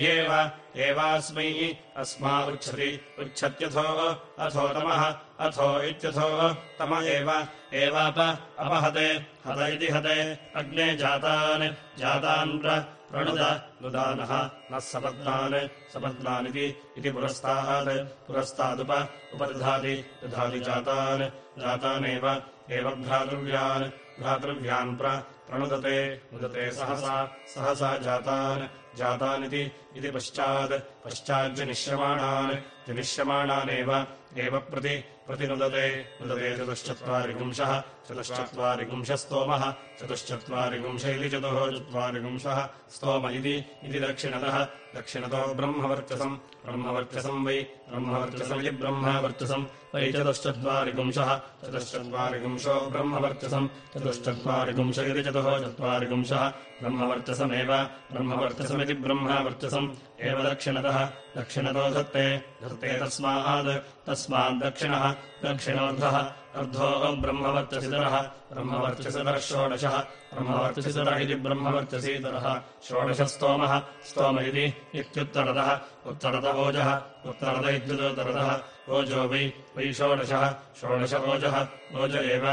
येव, एवास्मै, अस्मा उच्छति, उच्छत्यथो, अथो तमः, अथो इत्यथो, तम एव, एवाप, अपहते, हत इति हते, अग्ने जातान् जातान् प्रणुद, नुदानः, नः सपत्नान् सपत्नानिति इति पुरस्तात्, पुरस्तादुप, उपदधाति, दधाति जातान्, जातानेव, एव भ्रातृव्यान्। भ्रातृव्यान् प्रणुदते नुदते सहसा सहसा जातान् जातानिति इति पश्चात् पश्चाज्जनिष्यमाणान् जनिष्यमाणानेव एव प्रति प्रतिनुदते नुदते चतुश्चत्वारिपुंशः चतुश्चत्वारिपुंशस्तोमः चतुश्चत्वारिपुंश इति चतुः चत्वारिपुंशः स्तोम इति दक्षिणतः। दक्षिणतो ब्रह्मवर्चसम् ब्रह्मवर्चसम् वै ब्रह्मवर्चसमिति ब्रह्मवर्चसम् वै चतुश्चत्वारिपुंशः चतुश्चत्वारिपुंशो ब्रह्मवर्चसम् चतुश्चत्वारिपुंश इति चतुः चत्वारिपुंशः ब्रह्मवर्चसमेव ब्रह्मवर्चसमिति ब्रह्मवर्चसम् एव दक्षिणतः। दक्षिणतो धत्ते धत्ते तस्मात् तस्माद्दक्षिणः दक्षिणोऽर्धः अर्धो ब्रह्मवर्चसितरः ब्रह्मवर्चसितरः षोडशः ब्रह्मवर्चसितरः इति ब्रह्मवर्चसीतरः षोडशस्तोमः स्तोम इति इत्युत्तरतः उत्तरत ओजः उत्तरत इत्युत्तरतः ओजो वै वै षोडशः षोडश ओजः ओज एव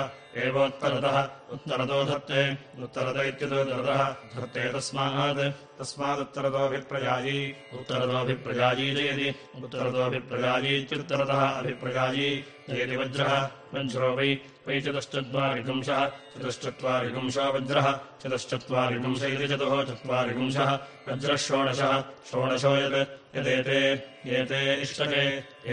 एवोत्तरतः उत्तरतो धत्ते उत्तरत इत्युत्तरतः धत्ते तस्मात् तस्मादुत्तरतोऽभिप्रयायी उत्तरतोऽभिप्रयायी जयति। उत्तरतोऽभिप्रयायी इत्युत्तरतः अभिप्रयायी जयति वज्रः वै वै चतुश्चत्वारिपुंशः चतुश्चत्वारिपुंशो वज्रः चतुश्चत्वारिपुंश इति चतुः चत्वारिपुंशः वज्रः षोडशः षोडशो यत्। यदेते एते इष्टके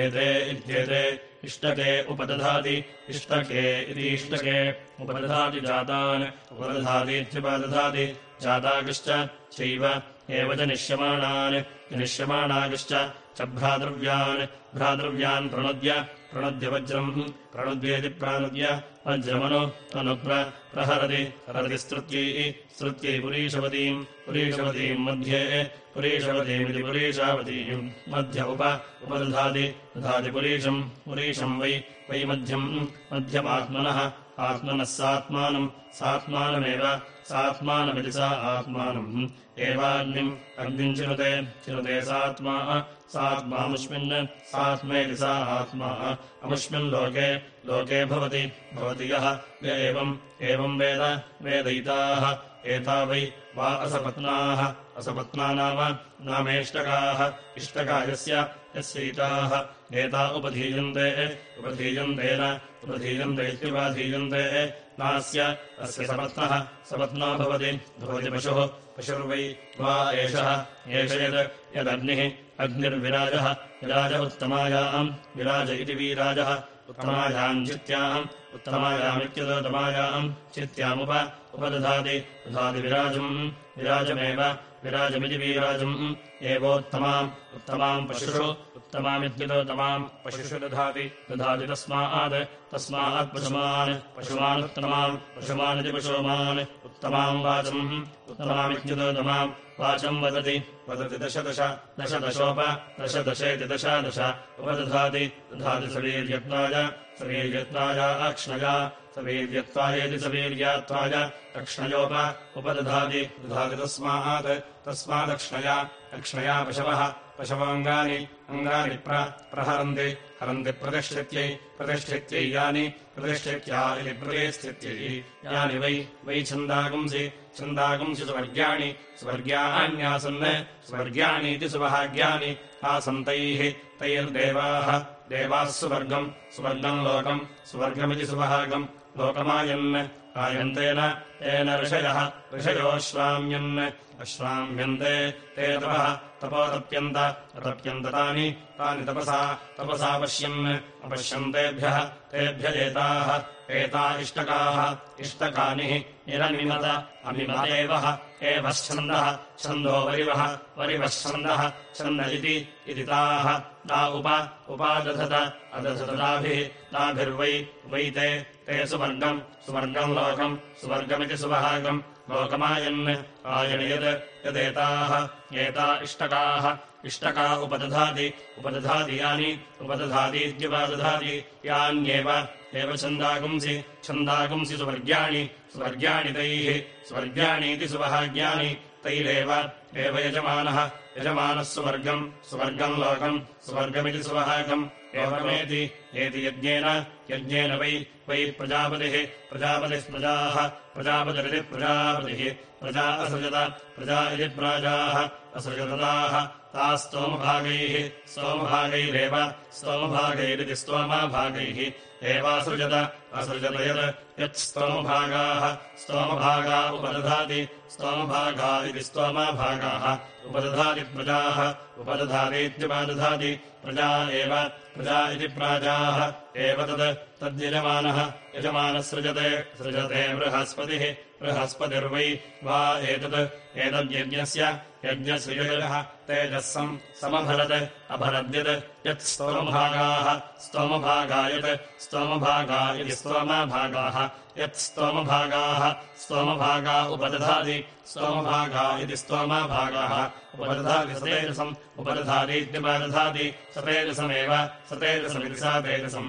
एते इत्येते इष्टके उपदधाति इष्टके इति इष्टके। उपदधाति जातान् उपदधातीत्युपदधाति जाताकश्च चैव एव च निष्यमाणान् निष्यमाणाकश्च च भ्रातृव्यान्। भ्रातृव्यान् प्रणुद्य प्रणुद्य वज्रम् प्रणुद्येति प्रानुद्य वज्रमनु अनुप्र प्रहरति। हरति स्तृत्यै पुरीशवतीम् पुरीशवतीम् मध्ये पुरीशवतीमिति पुरीशावतीम् मध्य उप उपदधाति। दधाति पुरीशम् पुरीशम् वै वै मध्यम्। मध्यमात्मनः आत्मनः सात्मानम्। सात्मानमेव सात्मानमिति सा आत्मानम्। एवाग्निम्। अग्निम् चिनुते। चिनुते सात्मा सात्मामुष्मिन् सात्मेति सा आत्मा अमुष्मिन् लोके लोके भवति भवति यः, य एवम् एवम् वेद वेदयिताः एता वै वा असपत्नाः असपत्ना नाम नामेष्टकाः, इष्टका यस्य, यस्यैताः, एता उपधीयन्ते उपधीयन्तेन उपधीयन्ते इत्युपाधीयन्ते, नास्य, अस्य सपत्नः, सपत्नो भवति भवति पशुः, पशुर्वै वा एषः, एष यद्, यदग्निः अग्निर्विराजः विराज उत्तमायाम् विराज इति वीराजः उत्तमायाम् चित्याम् उत्तमायामित्युदोत्तमायाम् चित्यामुप उपदधाति दधाति विराजम् विराजमेव विराजमिति वीराजम् एवोत्तमाम् उत्तमाम् पशुषु उत्तमामित्युदोत्तमाम् पशुषु दधाति दधाति तस्मात् तस्मात् पशुमान् पशुमानुत्तमाम् पशुमानिति पशुमान् उत्तमाम् वाचम् उत्तमामित्युदोत्तमाम् वाचम् वदति। वदति दशदश दशदशोप दशदशेति दशादश उपदधाति। दधाति सवीर्यत्वाय सवीर्यत्वाय अक्ष्णया। सवीर्यत्वायेति सवीर्यात्वाय अक्ष्णयोप। उपदधाति। दधाति तस्मात्। तस्मादक्ष्णया। अक्ष्णया पशवः। पशवाङ्गानि। अङ्गानि प्रहरन्ति हरन्ति प्रतिष्ठित्यै प्रतिष्ठित्यै यानि प्रतिष्ठित्या इति प्रतिष्ठित्यै यानि वै वै छन्दागुंसि छन्दागुंसि स्वर्ग्याणि स्वर्ग्याण्यासन् स्वर्ग्याणीति सुभाग्यानि आसन्तैः तैर्देवाः देवाः सुवर्गम् सुवर्गम् लोकम् सुवर्गमिति सुभागम् लोकमायन् आयन्तेन तेन ऋषयः ऋषयोऽश्राम्यन् अश्राम्यन्ते ते तपः तपोतप्यन्त अतप्यन्त तानि तानि तपसा तपसा पश्यन् अपश्यन्तेभ्यः तेभ्य एताः एता इष्टकाः इष्टकानि निरमिमत अमिमदेवः एव छन्दः छन्दो वरिवः वरिवश्छन्दः छन्द इति ताः। ता उप उपादधत अदधत ताभिः ताभिर्वै वै ते सुवर्गम् सुवर्गम् लोकम् सुवर्गमिति सुवहागम् लोकमायन् आयन यद् यदेताः। एता इष्टकाः इष्टका उपदधाति उपदधाति यानि उपदधातीत्युपदधाति यान्येव एव छन्दागुंसि छन्दागुंसि सुवर्ग्याणि, स्वर्ग्याणि तैः, स्वर्ग्याणीति सुवहाग्यानि तैरेव एव यजमानः यजमानः सुवर्गम् सुवर्गम् लोकम्, सुवर्गमिति सुवहागम्, एवमेति, एति यज्ञेन यज्ञेन वै वै प्रजापतिः प्रजापतिः प्रजाः, प्रजापतिरिति प्रजापतिः, प्रजा असृजत, प्रजा इति प्राजाः, असृजतताः, ताः स्तोमभागैः, स्तोमभागैरेव, स्तोमभागैरिति स्तोमाभागैः एवासृजत असृजत यत् यत्स्तोमभागाः स्तोमभागा उपदधाति स्तोमभागा इति स्तोमाभागाः उपदधाति प्रजाः उपदधातीत्युपदधाति प्रजा एव प्रजा इति प्राजाः एव तत् तद्यजमानः यजमानः सृजते सृजते बृहस्पतिः बृहस्पतिर्वै वा एतत् एतद्यज्ञस्य यज्ञस्य यजः तेजःसम् समभरत् अभरद्यत् यत् स्तोमभागाः स्तोमभागा यत् स्तोमभागा इति स्तोमभागाः यत् स्तोमभागाः स्तोमभागा उपदधाति स्तोमभागा इति स्तोमभागाः उपदधाति सतेजसम् उपदधातीत्युपदधाति सतेजसमेव सतेजसमिति सा तेजसम्।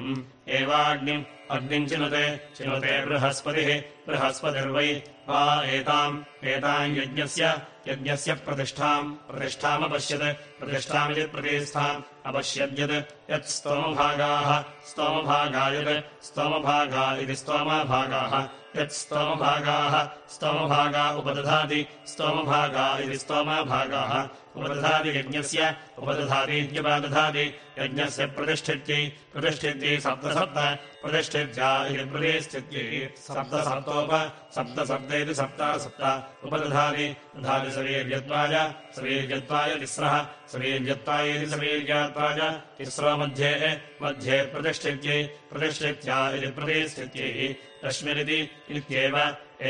एवाग्निम् अग्निम् चिनुते चिनुते बृहस्पतिः बृहस्पतिर्वै वा एताम् एताम् यज्ञस्य यज्ञस्य प्रतिष्ठाम् प्रतिष्ठामपश्यत् प्रतिष्ठामिति प्रतिष्ठाम् अपश्यद्यत् यत् स्तोमभागाः स्तोमभागा यत् स्तोमभागा इति स्तोमभागाः यत् स्तोमभागाः, स्तोमभागा उपदधाति, स्तोमभागा इति स्तोमभागाः। उपदधाति यज्ञस्य उपदधातीत्युपदधाति यज्ञस्य प्रतिष्ठित्यै प्रतिष्ठित्यै सप्तसप्त, प्रतिष्ठित्या इति प्रतिष्ठित्यै सप्तसप्तोप सप्तसप्त इति सप्तासप्त। उपदधाति, दधाति सवीर्यत्वाय सवीर्यत्वाय तिस्रः सवीर्यत्वाय इति सवीर्यात्वाय तिस्रो मध्ये मध्ये प्रतिष्ठित्यै, प्रतिष्ठित्या इति प्रतिष्ठित्यै। रश्मिरिति इत्येव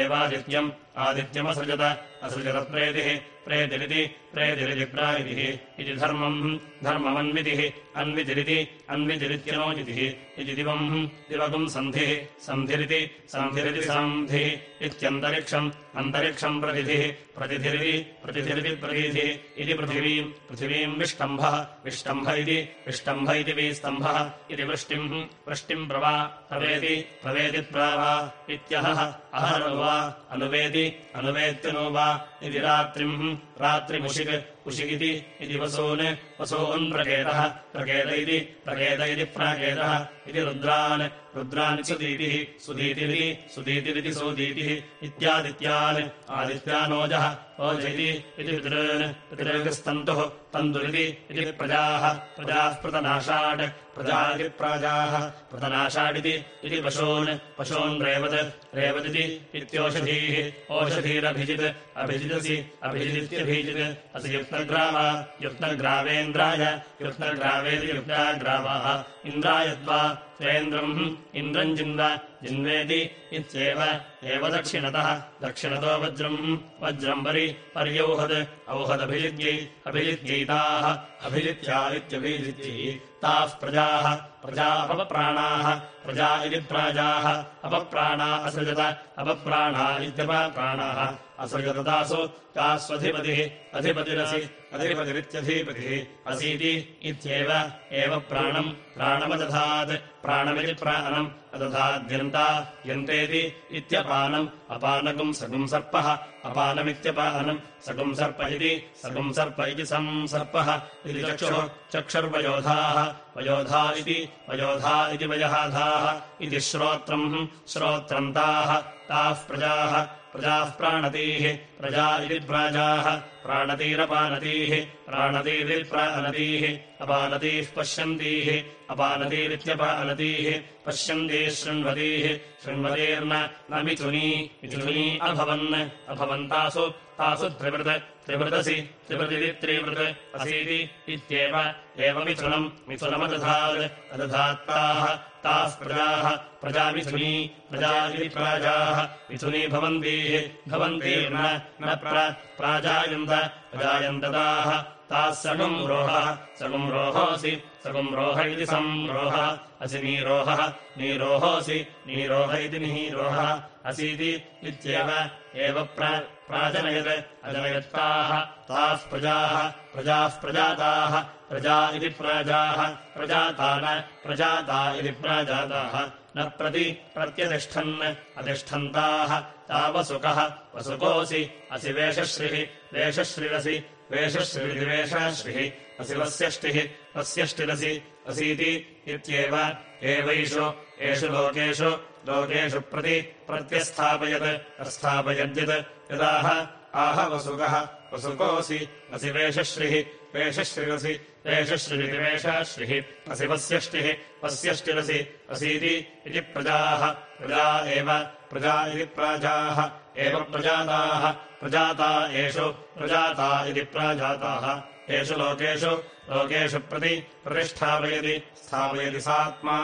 एवादित्यम् आदित्यमसृजत असृजत प्रेतिः प्रेतिरिति प्रेतिरिति प्रायितिः इति धर्मम् धर्ममन्वितिः अन्वितिरिति अन्वितिरित्यनोजितिः इति दिवम् दिवगुम् सन्धिः सन्धिरिति सन्धिरिति सन्धिः इत्यन्तरिक्षम् अन्तरिक्षम् प्रतिधिः प्रतिधिरिति प्रतिधिरिति प्रतिधिः इति पृथिवीम् पृथिवीम् विष्टम्भः विष्टम्भ इति विष्टम्भ इति विस्तम्भः इति वृष्टिम् वृष्टिम् प्रवा प्रवेति प्रवेति प्रावा इत्यहः अहरो वा अनुवेति अनुवेत्यनो वा इति रात्रिम् रात्रिमुषिक् उषि इति वसून् वसून् प्रकेतः, प्रकेत इति प्रकेत इति प्राकेतः इति रुद्रान् रुद्रान् सुदीतिः, सुदीतिरिति सुदीतिरिति सुदीतिः, इत्यादित्यान्, आदित्यानोजः ओज इति पितॄन् पितृस्तन्तुः तन्तुरिति इति प्रजाः प्रजाः प्रतनाशाट् प्रजा इति प्राजाः, प्रतनाशाडिति इति पशून् पशून् रेवत्, रेवदिति इत्योषधीः, ओषधीरभिजित् असि युक्तग्रावा युक्तग्रावेन्द्राय युक्तग्रावेति युक्ताग्रावाः इन्द्रायद्वा त्वेन्द्रम् इन्द्रम् जिन्द जिन्वेति इत्येव एव दक्षिणतः। दक्षिणतो वज्रम् वज्रम् परि पर्यौहद् औहदभिजित्यै अभिजित्यैताः अभिजित्यादित्यभिजित्यै ताः प्रजाः प्रजा अपप्राणाः प्रजा इति प्राजाः। अपप्राणा असृजत। अपप्राणा इत्यपप्राणाः असृजत तासु तास्वधिपतिः। अधिपतिरसि अधिपतिरित्यधिपतिः। असीति इत्येव एव प्राणम्। प्राणमदधात्। प्राणमिति प्राणम् अदधाद्यन्ता। यन्तेति इत्यपानम्। अपानकम् सगुम् सर्पः। अपानमित्यपानम् सगुम् सर्प इति। सगुम् सर्प इति संसर्पः। इति चक्षुः चक्षुर्वयोधाः वयोधा इति वयोधा इति वयहाधाः इति श्रोत्रम् श्रोत्रम् ताः ताः प्रजाः प्रजाः प्राणतीः प्रजा इति प्राजाः प्राणतीरपानतीः प्राणतीरिति प्रानतीः अपानतीः पश्यन्तीः अपानतीरित्यपानतीः पश्यन्तीः शृण्वतीः शृण्वतीर्न न मिथुनी मिथुनी अभवन् अभवन्तासु तासु त्रिवृत् त्रिवृदसि त्रिवृदिति त्रिवृत् असीति इत्येव एव मिथुनम् मिथुनमदधात्। अदधात्ताः ताः प्रजाः प्रजामिथुनी प्रजा इति प्राजाः। मिथुनी भवन्तीः भवन्तीर्न न प्राजायन्त प्रजायन्तताः। ताः सगम् रोहः सगम् रोहोऽसि सगम् रोह इति संरोहः। असि नीरोहः नीरोहोऽसि नीरोह इति नीरोहः असीति इत्येव एव प्राजनयत् अजनयत्ताः ताः प्रजाः प्रजाः प्रजाताः प्रजा इति प्राजाः प्रजाता न प्रजाता इति प्राजाताः। न प्रति प्रत्यतिष्ठन् अतिष्ठन्ताः तावसुकः वसुकोऽसि असि वेषश्रिः वेषश्रिरसि वेषश्रिवेषश्रिः असि वस्यष्टिः वस्यष्टिरसि असीति इत्येव एवैषु एषु लोकेषु लोकेषु प्रति प्रत्यस्थापयत् अस्थापयद्यत् यदाह आह वसुकः। वसुकोऽसि असि वेषश्रिः वेषश्रिरसि वेषश्रिरिति वेषश्रिः असि वस्यष्टिः वस्यष्टिरसि असीति इति प्रजाः। प्रजा एव। प्रजा इति प्राजाः एव प्रजाताः। प्रजाता एषु प्रजाता इति प्राजाताः। एषु लोकेषु लोकेषु प्रति प्रतिष्ठापयति। स्थापयति सात्मा।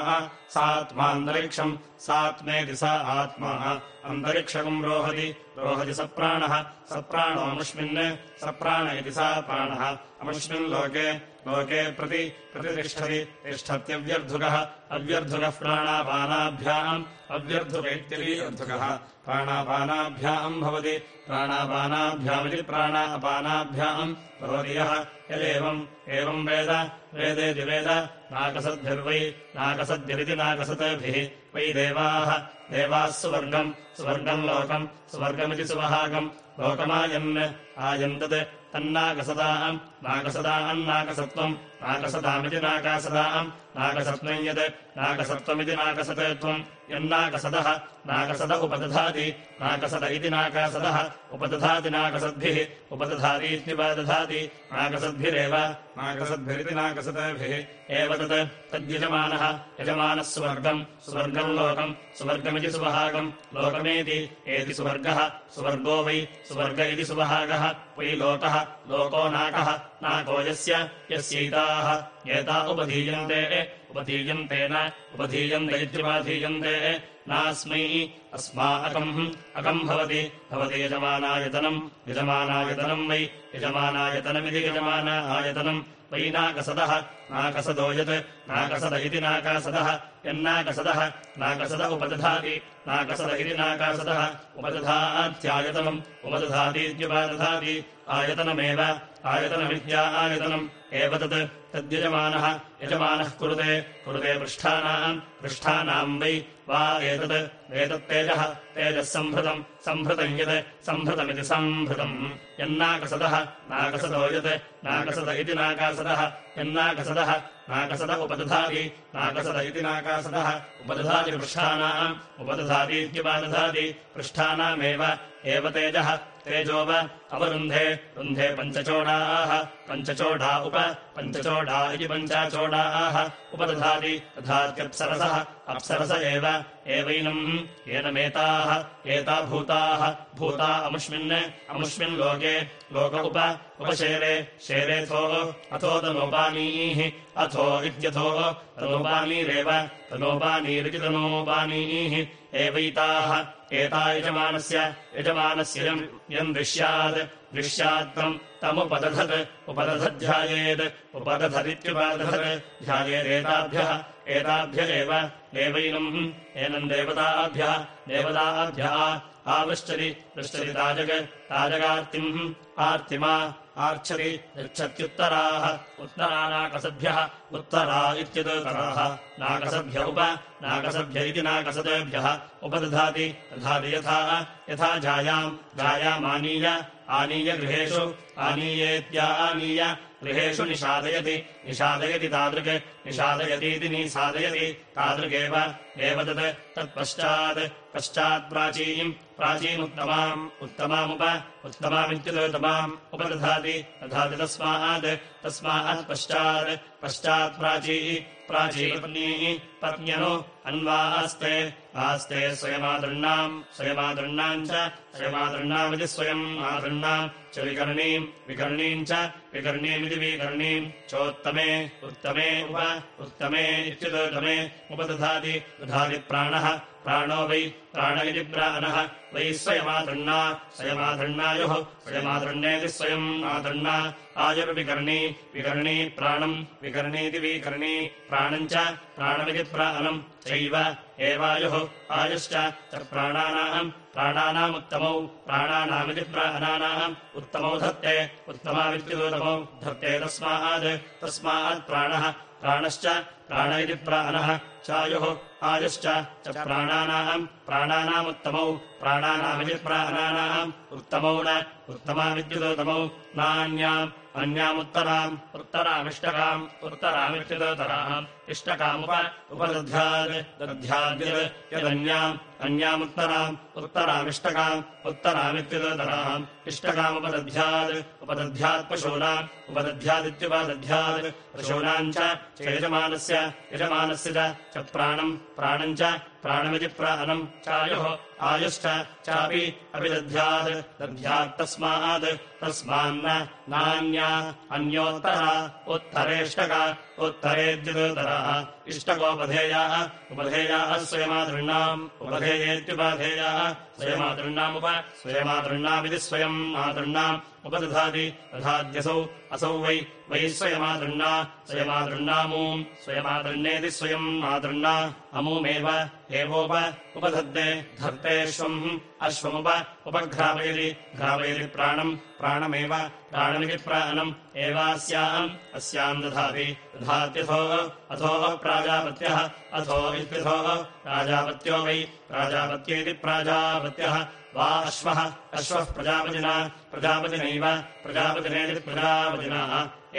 सात्मान्तरिक्षम् सात्मेति सा आत्मा। अन्तरिक्षकम् रोहति रोहति सप्राणः सप्राणोऽमुष्मिन् सप्राण इति सा प्राणः। अमुष्मिन् लोके लोके प्रति प्रतितिष्ठति तिष्ठत्यव्यर्धुकः अव्यर्धुकः प्राणापानाभ्याम् अव्यर्धुक इत्यर्धुकः प्राणापानाभ्याम् भवति, प्राणापानाभ्यामिति प्राणापानाभ्याम् भवति यः। यदेवम्, एवम् वेद, वेदेति वेद, नाकसद्भिर्वै, नाकसद्भिरिति नाकसद्भिः वै देवाः देवाः सुवर्गम् सुवर्गम् लोकम्, सुवर्गमिति सुवहागम् लोकमायन्। आयन्तत् तन्नाकसदाम् नाकसदाम् नाकसत्त्वम् नाकसदामिति नाकासदाम् नाकसत्त्वम् यत् नाकसत्त्वमिति नाकसतत्वम् यन्नाकसदः नाकसद उपदधाति नाकसद इति नाकासदः उपदधाति नाकसद्भिः उपदधातीत्युपदधाति नाकसद्भिरेव नाकसद्भिरिति नाकसद्भिः एव तत्, तद्यजमानः, यजमानः सुवर्गम् सुवर्गम् लोकम्, सुवर्गमिति सुवहागम्, लोकमेति, एति सुवर्गः, सुवर्गो वै, सुवर्ग इति सुवहागः। लोकः नाकः नाको यस्य यस्यैताः। एता उपधीयन्ते उपधीयन्ते न उपधीयन्ते इत्युपाधीयन्ते नास्मै अस्माकम् अकम् भवति भवति यजमानायतनम् यजमानायतनम् वै यजमानायतनमिति यजमान आयतनम् वै नाकसदः। नाकसदो यत्। नाकसद इति नाकासदः। यन्नाकसदः। नाकसद उपदधाति। नाकसद इति नाकासदः। उपदधात्यायतनम्। उपदधातीत्युपदधाति। आयतनमेव। आयतनमित्या आयतनम्। एव तत्। तद्यजमानः। यजमानः कुरुते। कुरुते पृष्ठानाम्। पृष्ठानाम् वै वा एतत् एतत्तेजः तेजः सम्भृतम् सम्भृतम् यत् सम्भृतमिति सम्भृतम् यन्नाकसदः नाकसदो यत् नाकसद इति नाकासदः। यन्नाकसदः नाकसद उपदधाति नाकसद इति नाकासदः। उपदधाति पृष्ठानाम् उपदधातीत्युपदधाति पृष्ठानामेव एव तेजः तेजोव अवरुन्धे रुन्धे पञ्चचोडाः। पञ्चचोडा उप पञ्चचोडा इति पञ्चाचोडाः उपदधाति दधात्यप्सरसः अप्सरस एव एवैनम्। एनमेताः एता भूताः भूता अमुष्मिन् अमुष्मिन् लोके लोक उप उपशेरे शेरेथो अथो तनोपानीः। अथो इत्यथो तनोपानीरेव तनोपानीरिति तनोपानीः एवैताः एता यजमानस्य यजमानस्य यम् दृश्यात् दृश्यात्तम् तमुपदधत् उपदधध्यायेत् उपदधदित्युपदधत् ध्यायेदेताभ्यः एताभ्य एव देवैनम् एनम् देवताभ्यः देवताभ्यः आवृश्चति पृच्छति ताजग ताजगार्तिम् आर्तिमा आर्च्छति गच्छत्युत्तराः उत्तरानाकसद्भ्यः उत्तरा इत्युत्तराः नाकसभ्य उप। नाकसभ्य इति नाकसदेभ्यः उपदधाति। दधाति यथा यथा जायाम्। जायामानीय। आनीय गृहेषु। आनीयेत्या आनीय। गृहेषु निषादयति। निषादयति तादृक्। निषादयतीति निसादयति तादृगेव एव। तत्। तत्पश्चात्। पश्चात्प्राचीम् प्राचीमुत्तमाम् उत्तमामुप उत्तमामित्युत्तमाम् उपदधाति दधाति तस्मात् तस्मात् पश्चात् पश्चात्प्राची प्राचीपत्नीः पत्न्यनु अन्वास्ते आस्ते स्वयमादृण्णाम् स्वयमादृण्णाम् च स्वयमादृण्णामिति स्वयम् आदृण्णाम् च विकर्णीम् विकर्णीम् च विकर्णीमिति विकर्णीम् चोत्तमे उत्तमे उप उत्तमे इत्युदोत्तमे उपदधाति दधाति प्राणः प्राणो वै प्राण इति प्राणः वै स्वयमादृण्णा स्वयमादृण्णायुः स्वयमादृण्येति स्वयम् आदृण्णा आयुर्विकर्णी विकर्णी प्राणम् विकर्णीति विकर्णी प्राणम् च प्राणमिति प्राणम् चैव एवायुः। आयुश्च च प्राणानाम् प्राणानामुत्तमौ प्राणानामिति प्राणानाम् उत्तमौ धत्ते उत्तमावित्युत्तमौ धत्ते तस्मात् तस्मात् प्राणः प्राणश्च प्राण इति प्राणः चायुः आयुश्च च प्राणानाम् प्राणानामुत्तमौ प्राणानामिति प्राणानाम् उत्तमौ न उत्तमाविद्युतोत्तमौ नान्याम् अन्यामुत्तराम् उत्तरामिष्टकाम् उत्तरामित्युतोत्तराम् इष्टकामुप उपदध्यात् दध्याद्यद् यदन्याम् अन्यामुत्तराम् उत्तरामिष्टकाम् उत्तरामित्युतोत्तराम् इष्टकामुपदध्यात् उपदध्यात् पशूनाम् उपदध्यादित्युपदध्यात् पशूनाम् च यजमानस्य यजमानस्य च प्राणम् प्राणम् च प्राणमिति प्राणम् चायुः आयुश्च चापि अपि दध्यात् दध्यात्तस्मात् तस्मान्न नान्या अन्योत्तरा उत्तरेष्टका उत्तरेद्युदुत्तरः इष्टकोपधेयाः उपधेयाः स्वयमादृण्णामुप स्वयमादृण्णामिति स्वयम् उपदधाति दधाद्यसौ असौ वै वै स्वयमादृण्णा स्वयमादृण्णामूम् स्वयमादृण्येति स्वयम् आदृण्णा अमूमेव एवोप उपधत्ते धत्तेष्वम् अश्वमुप उपघ्रापयति घ्रापयति प्राणम् प्राणमेव प्राणमिति प्राणम् एवास्याम् अस्याम् दधाति दधात्यथो अथो प्राजापत्यः अथो इत्यथो प्राजापत्यो वै। प्राजापत्येति प्राजापत्यः वा अश्वः अश्वः प्रजापतिना प्रजापतिनैव प्रजापतिनेति प्रजापतिनाः।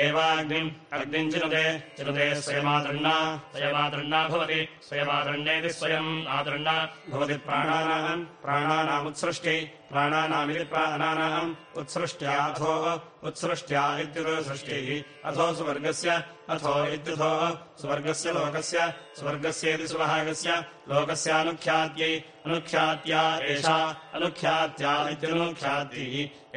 एवाग्निम् अग्निम् चिनुते चिनुते स्वयमादृण्णा स्वयमादृण्णा भवति स्वयमादृण्येति स्वयम् आदृण्णा भवति प्राणानाम् प्राणानामुत्सृष्टि प्राणानामिति प्राणानाम् उत्सृष्ट्याथो उत्सृष्ट्या इत्युत्सृष्टिः अथो सुवर्गस्य अथो इत्युथो सुवर्गस्य लोकस्य स्वर्गस्येति सुभागस्य लोकस्यानुख्यात्यै अनुख्यात्या एषा अनुख्यात्या इत्यनुख्यातिः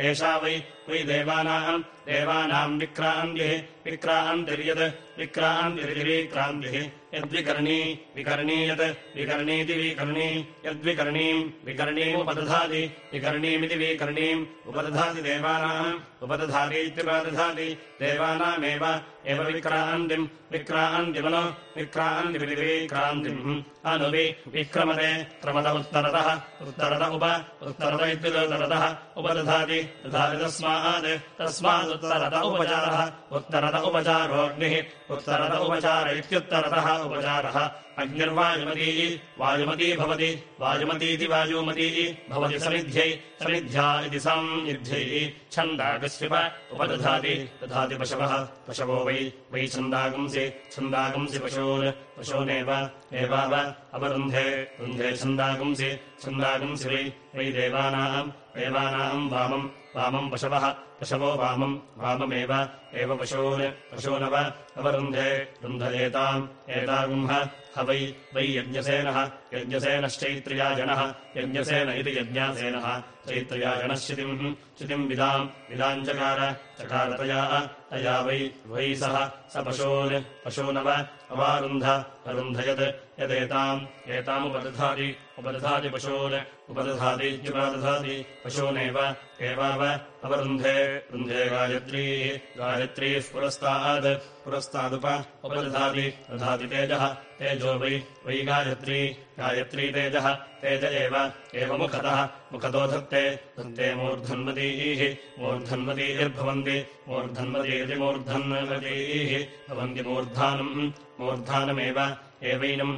एषा वै वै देवानाम् देवानाम् विक्रान्तिः विक्रान्तिर्यत् विक्रान्तिरितिविक्रान्तिः। यद्विकर्णी विकर्णी यत् विकर्णीति विकर्णी यद्विकर्णीम् विकर्णीमुपदधाति विकर्णीमिति विकर्णीम् उपदधाति देवानाम् उपदधातीत्युपदधाति देवानामेव एव विक्रान्तिम् विक्रान्तिमनु अनुवि विक्रमते क्रमद उत्तरतः उत्तरत उप उत्तरत इत्युत्तरतः उपदधाति दधाति तस्मात् तस्मादुत्तरत उपचारः। उत्तरत उपचारोऽग्निः। उत्तरत उपचार इत्युत्तरतः उपचारः। अग्निर्वायुमती वायुमती भवति। वायुमतीति वायुमती भवति समिध्यै। समिध्या इति संयुध्यै। छन्दागस्विप उपदधाति। दधाति पशवः। पशवो वै। वै छन्दागंसि। छन्दागंसि पशून्। पशूनेव। एवाव अवरुन्धे। रुन्धे छन्दागंसि। छन्दागंसि वै। वै देवानाम्। देवानाम् वामम् वामम् पशवः पशवो वामम् वाममेव एव पशून् पशूनव अवरुन्धे रुन्ध एताम् एतागुम्ह ह वै वै यज्ञसेनः यज्ञसेनश्चैत्र्याजनः यज्ञसेन इति यज्ञासेनः चैत्र्याजनः शितिम् विदाम् विदाम् चकार चकारतया तया वै वै सः स पशून् पशूनव अवारुन्ध अरुन्धयत् यदेताम् एतामुपदधाति उपदधाति पशून् उपदधातीत्युपदधाति पशूनेव एवाव अवरुन्धे रुन्धे गायत्रीः गायत्रीः पुरस्तात् पुरस्तादुप उपदधाति दधाति तेजः तेजो वै वै गायत्री गायत्री तेजः तेज एव मुखतः मुखतो धत्ते धत्ते मूर्धन्वतीः मूर्धन्वतीर्भवन्ति मूर्धन्वतीति मूर्धन्वतीः भवन्ति मूर्धानम् मूर्धानमेव एवैनम्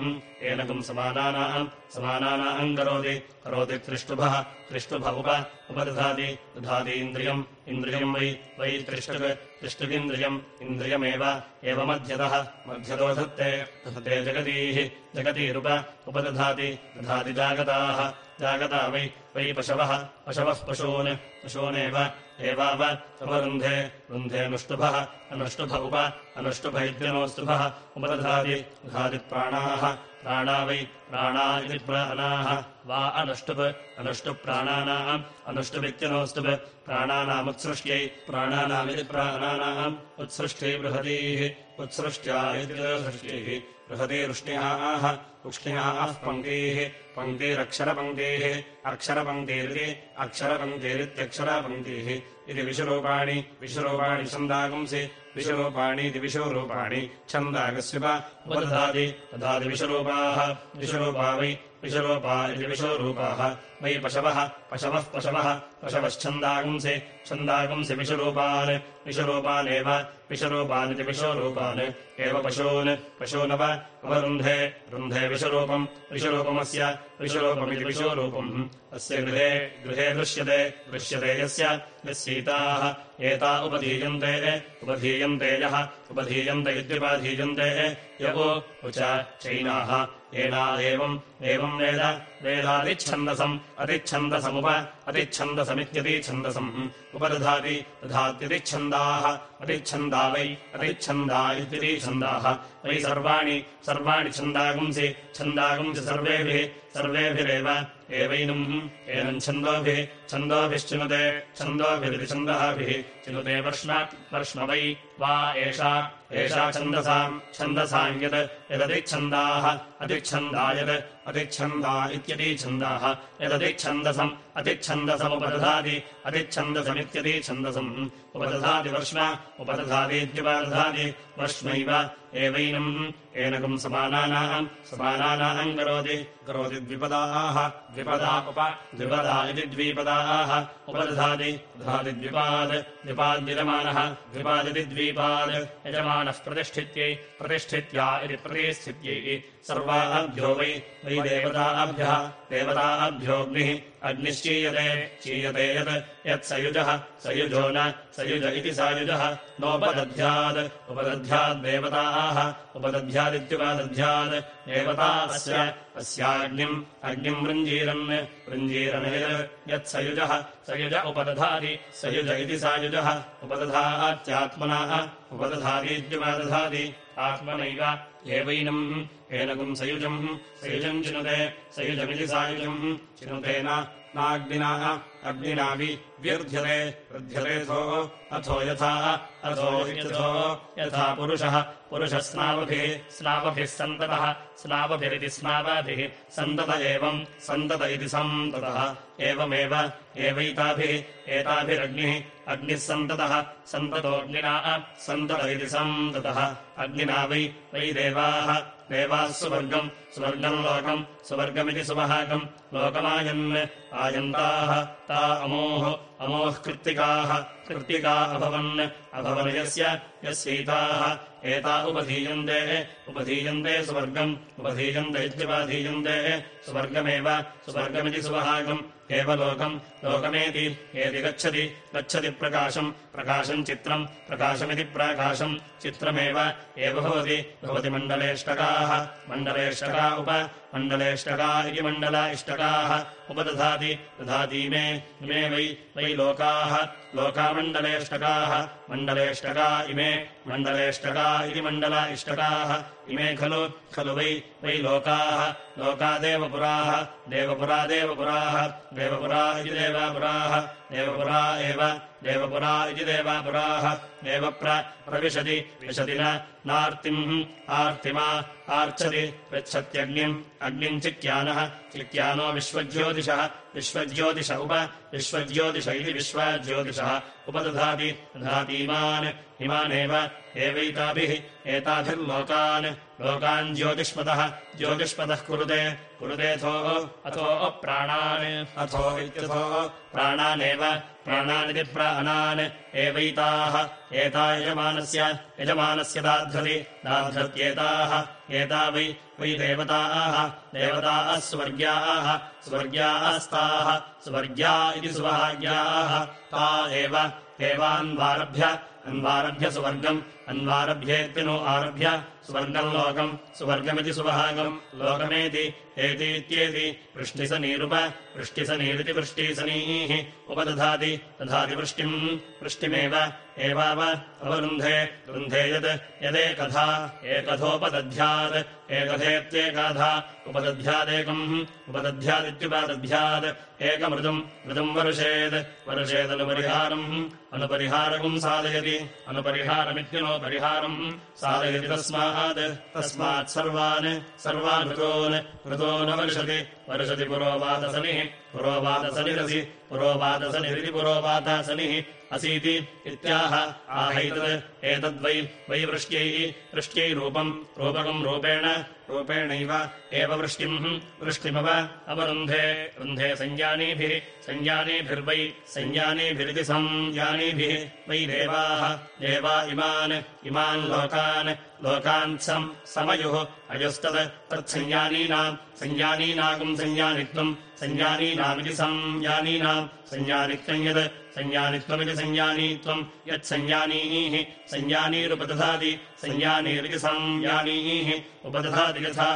एनकम् समानानाम् समानानाम् करोति करोति त्रिष्टुभः त्रिष्टुभ उप उपदधाति दधाति इन्द्रियम् इन्द्रियम् वै वै त्रिष्टुक् त्रिष्टुकिन्द्रियम् इन्द्रियमेव एव मध्यतः मध्यतो धत्ते धत्ते जगतीः जगतीरुप उपदधाति दधाति जागताः जागता वै वै पशवः पशवः पशून्। पशूनेव। एवाव। समरुन्धे रुन्धे नुष्टुभः अनुष्टुभ। उप अनुष्टुभ इत्यनुष्टुभः उपदधाति। दधाति प्राणाः। प्राणा वै प्राणा इति प्राणाः। वा अनुष्टुप्। अनुष्टुप्राणानाम्। अनुष्टुमित्यनोऽस्तुप् प्राणानामुत्सृष्ट्यै। प्राणानामिति प्राणानाम्। उत्सृष्ट्यै बृहतीः। उत्सृष्ट्या इति सृष्ट्यैः बृहतीरुष्ण्याः वृष्ण्याः पङ्क्तीः पङ्क्तिरक्षरपङ्क्तेः अक्षरपङ्क्तिरिति अक्षरपङ्क्तिरित्यक्षरपङ्क्तिः। इति विषरूपाणि विषरूपाणि छन्दागुंसि विषुरूपाणि छन्दागस्विप उपदधाति दधाति विषरूपाः विषरूपा वै विषरूपा इति विषुरूपाः वै पशवः पशवः पशवः पशवश्छन्दागुंसि छन्दागुंसि विषरूपान् विषरूपानेव विषुरूपान् एव पशून्। पशूनव अवरुन्धे रुन्धे विषरूपम् विषरूपमस्य विषरूपमिति विषुरूपम् अस्य गृहे गृहे दृश्यते। दृश्यते यस्य यस्यैताः। एता उपधीयन्ते। उपधीयन्ते यः। उपधीयन्त इत्युपधीयन्ते। य उच चैनाः एना एवम् एवम् वेद वेदातिच्छन्दसम् अतिच्छन्दसमुप अतिच्छन्दसमित्यतिच्छन्दसम्। उपदधाति दधात्यतिच्छन्दाः अतिच्छन्दा वै अतिच्छन्दा इत्यतिच्छन्दाः वै सर्वाणि सर्वाणि छन्दागुंसि छन्दागुंसि सर्वेभिः सर्वेभिरेव एवैनम्। एनम् छन्दोभिः छन्दोभिश्चिनुते छन्दोभिरिति छन्दःभिः चिनुते वर्ष्म वर्ष्म वै वा एषा एषा छन्दसाम् छन्दसाम् यत् यदतिच्छन्दाः अतिच्छन्दा यत् अतिच्छन्दा इत्यतिच्छन्दाः। यदतिच्छन्दसम् अतिच्छन्दसमुपदधाति अतिच्छन्दसमित्यतिच्छन्दसम्। उपदधाति वर्ष्म उपदधातीत्युपदधाति वर्ष्मैव। एवैनम् एनकम् समानानाम् समानानाम् करोति। करोति द्विपदाः। द्विपदा उप द्विपदा इति द्विपदाः। उपदधाति दधाति द्विपाद् द्विपाद्यजमानः। द्विपादिति द्वीपाद् यजमानः प्रतिष्ठित्यै प्रतिष्ठित्या इति प्रतिस्थित्यै सर्वाभ्यो वै वै देवताभ्यः देवताभ्योऽग्निः अग्निश्चीयते चीयते यत् यत्सयुजः सयुजो न सयुज इति सायुजः नोपदध्यात् उपदध्याद्देवताः उपदध्यादित्युपदध्यात् देवता अस्य अस्याग्निम् अग्निम् वृञ्जीरन् वृञ्जीरनेत् यत्सयुजः सयुज उपदधाति सयुज इति सायुजः उपदधात्यात्मनः उपदधातीत्युपदधाति आत्मनैव एवैनम् एनकम् सयुजम्। सयुजम् चिनुते सयुजमिति सायुजम्। चिनुतेन नाग्निना अग्निनावि व्यर्थ्यते वृद्ध्यतेऽथो अथो यथा अथो यथो यथा पुरुषः पुरुषः स्नावभिः स्नावभिः सन्ततः स्नावभिरिति स्नावाभिः सन्तत एवम् सन्तत इति सन्ततः। एवमेव एवैताभिः एताभिरग्निः अग्निः सन्ततः सन्ततोऽग्निना सन्तत इति सन्ततः। अग्निना वै वै देवाः देवाः सुवर्गम् सुवर्गम् लोकम् सुवर्गमिति सुवहाकम् लोकमायन् आयन्ताः ता अमोः अमोः कृत्तिकाः कृत्तिका अभवन् अभवन् यस्य यस्यैताः। एता उपधीयन्ते उपधीयन्ते सुवर्गम् उपधीयन्ते इत्युपाधीयन्ते सुवर्गमेव। सुवर्गमिति सुवहागम् एव लोकम् लोकमेति। एति गच्छति? गच्छति प्रकाशम्। प्रकाशम् चित्रम्। प्रकाशमिति प्राकाशम्। चित्रमेव। एव भवति। भवति मण्डलेष्टकाः। मण्डलेष्टका उप। मण्डलेष्टका इति मण्डल इष्टकाः उपदधाति दधातीमे इमे। वै। वै लोकाः। लोकामण्डलेष्टकाः। मण्डलेष्टका इमे। मण्डलेष्टका इति मण्डल इष्टकाः इमे खलु खलु वै वै लोकाः लोका देवपुराः देवपुरा देवपुराः। देवपुरा इति देवापुराः। देवपुरा एव देवपुरा इति देवापुराः। देवप्र प्रविशति विशति नार्तिम् आर्तिमा आर्चति पृच्छत्यग्निम् अग्निम् चिक्यानः। चिक्यानो विश्वज्योतिषः। विश्वज्योतिष उप विश्वज्योतिष इति विश्वज्योतिषः। उपदधाति दधातीमान् इमानेव एवैताभिः एताभिर्लोकान् लोकान् ज्योतिष्मतः ज्योतिष्मतः कुरुते। कुरुतेऽथो अथो प्राणान्। अथो इत्यथो प्राणानेव। प्राणानिति प्राणान्। एवैताः। एता यजमानस्य। यजमानस्य दाद्धति दाद्धत्येताः एता वै। वै देवताः। देवताः स्वर्ग्याः। स्वर्ग्यास्ताः। स्वर्ग्या इति सुभाग्याः। ता एव। एवान्वारभ्य। अन्वारभ्य सुवर्गम्। अन्वारभ्येति नो आरभ्य स्वर्गम् लोकम् सुवर्गमिति सुवहागम् लोकमेति एतीत्येति वृष्टिसनीरुप वृष्टिसनीरिति वृष्टिसनीः उपदधाति दधाति वृष्टिम् वृष्टिमेव एवाव अवरुन्धे रुन्धे यत् यदेकथा एकथोपदध्यात् एकथेत्येकाधा उपदध्यादेकम् उपदध्यादित्युपदध्यात् एकमृदुम् मृदुम् वर्षेत् वर्षेदनुपरिहारम् अनुपरिहारकम् साधयति अनुपरिहारमित्यनोपरिहारम् साधयति तस्मात् तस्मात् सर्वान् सर्वान् ऋतोन् ऋतोनवर्षति वर्षति पुरोवादसनिः पुरोवादसनिरसि पुरोवादसनिरिति पुरोवादासनिः असीति इत्याह आहैतत् एतद्वै वै वृष्ट्यै वृष्ट्यै रूपम् रूपकम् रूपेण रूपेणैव एव वृष्टिम् वृष्टिमव अवरुन्धे रुन्धे सञ्जानीभिः सञ्जानीभिर्वै सञ्जानीभिरिति सञ्जानीभिः वै देवाः देवा इमान् इमान् लोकान् लोकान्सम् समयुः अयुस्तत् तत्सञ्जानीनाम् सञ्जानीनाकम् सञ्जानित्वम् सञ्जानीनामिति सञ्जानीनाम् सञ्जानित्वम् यत् सञ्जानित्वमिति सञ्जानीत्वम् यत्सञ्जानीः सञ्जानीरुपदधाति सञ्जानीरिति सञ्जानीः उपदधाति यथा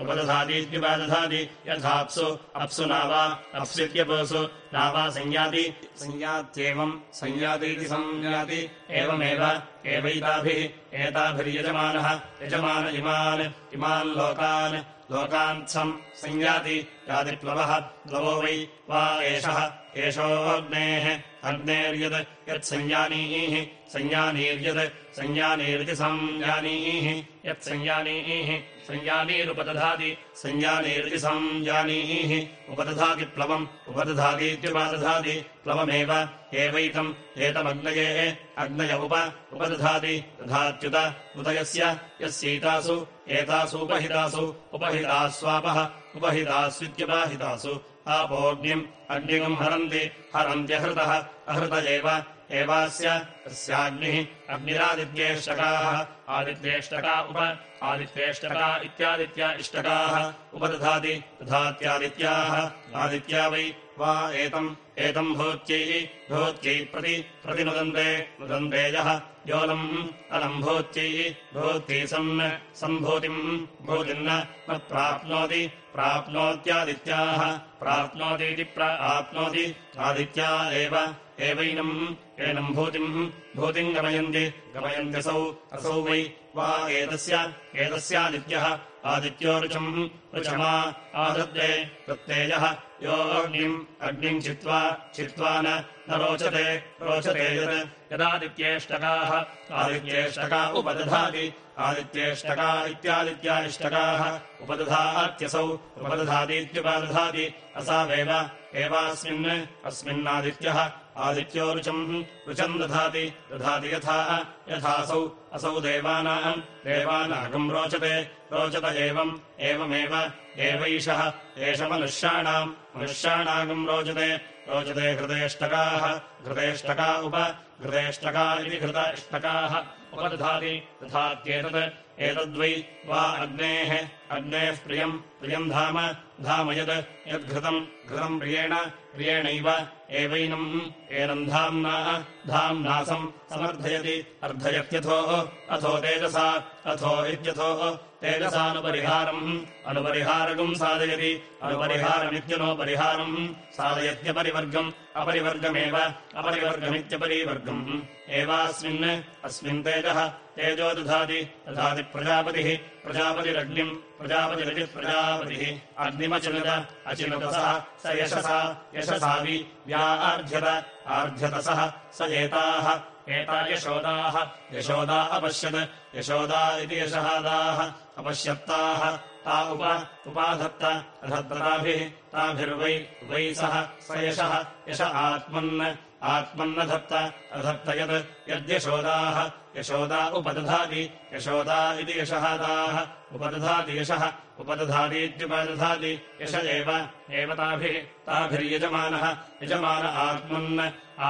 उपदधातीत्युपदधाति यथाप्सु अप्सु नावा अप्स्वित्यपोसु नावा सञ्जाति। सञ्जात्येवम् सञ्जातीति सञ्जाति एवमेव एवैताभिः एताभिर्यजमानः यजमान इमान् इमान् लोकान् लोकान्त्सम् सञ्जाति यातिप्लवः प्लवो वै वा एषः एषोऽग्नेः अग्नेर्यद् यत्संज्ञानीः संज्ञानीर्यद् संज्ञानीर्ति संज्ञानीः यत्संज्ञानीः सञ्जानीरुपदधाति सञ्जानीरिति सञ्जानीः उपदधाति प्लवम्। उपदधातीत्युपदधाति। प्लवमेव। एवैतम्। एतमग्नये। अग्नय उप। उपदधाति। दधात्युत। उदयस्य। यस्यैतासु। एतासूपहितासु उपहितास्वापः। उपहितास्वित्युपाहितासु। आपोऽग्निम्। अग्निगम् हरन्ति। हरन्त्यहृतः। अहृत एव एवास्य तस्याग्निः अग्निरादित्येष्टकाः आदित्येष्टका उप आदित्येष्टका इत्यादित्या इष्टकाः उपदधाति दधात्यादित्याः आदित्या वै वा एतम् एतम् भूत्यै भूत्यै प्रति प्रतिनुदन्ते नुदन्ते यः योलम् अलम् भूत्यै भूत्यै सन् सम्भूतिम् भूतिम् न प्राप्नोति प्राप्नोत्यादित्याः प्राप्नोतीति प्राप्नोति आदित्या एव एवैनम् एनम् भूतिम् भूतिम् गमयन्ति गमयन्त्यसौ असौ वै वा एतस्य एतस्यादित्यः आदित्योरुचम् रुचमा आदत्ते प्रत्ययः यो अग्निम् अग्निम् चित्वा चित्वा न रोचते रोचते यत् यदादित्येष्टकाः आदित्येष्टका उपदधाति आदित्येष्टका इत्यादित्या इष्टकाः उपदधात्यसौ उपदधातीत्युपदधाति असावेव एवास्मिन् अस्मिन्नादित्यः आदित्यो रुचम् रुचम् दधाति दधाति यथा यथासौ असौ देवानाम् देवानागम् रोचते रोचत एवम् एवमेव एवैषः एष मनुष्याणाम् मनुष्याणागम् रोचते रोचते हृदयष्टकाः घृतेष्टका उप घृतेष्टका इति घृत इष्टकाः उपदधाति तथात्येतत् एतद्वै वा अग्नेः अग्नेः प्रियम् प्रियम् धाम धाम यत् यद्घृतम् घृतम् प्रियेण प्रियेणैव एवैनम् एनम् धाम्ना धाम्नासम् समर्थयति अर्धयत्यथोः अथो तेजसा अथो इत्यथोः तेजसानुपरिहारम् अनुपरिहारकम् साधयति अनुपरिहारमित्यनोपरिहारम् अपरिवर्गमेव अपरिवर्गमित्यपरिवर्गम्। एवास्मिन् अस्मिन् तेजः तेजो दधाति दधाति प्रजापतिः प्रजापतिरग्निम् प्रजापतिरजित् प्रजापतिः। अग्निमचिनुत अचिनुतसः स यशसा यशसावि व्या आर्ध्यत आर्ध्यतसः स एताः। एता यशोदाः यशोदा अपश्यत् यशोदा इति यशहादाः अपश्यत्ताः ता उप उपाधत्त अधत्ताभिः ताभिर्वै वै सः स यशः यश आत्मन् आत्मन्नधत्त अधत्त यत् यद्यशोदाः यशोदा उपदधाति यशोदा इति यशहादाः उपदधाति यशः उपदधातीत्युपदधाति यश एव ताभिः ताभिर्यजमानः यजमान आत्मन्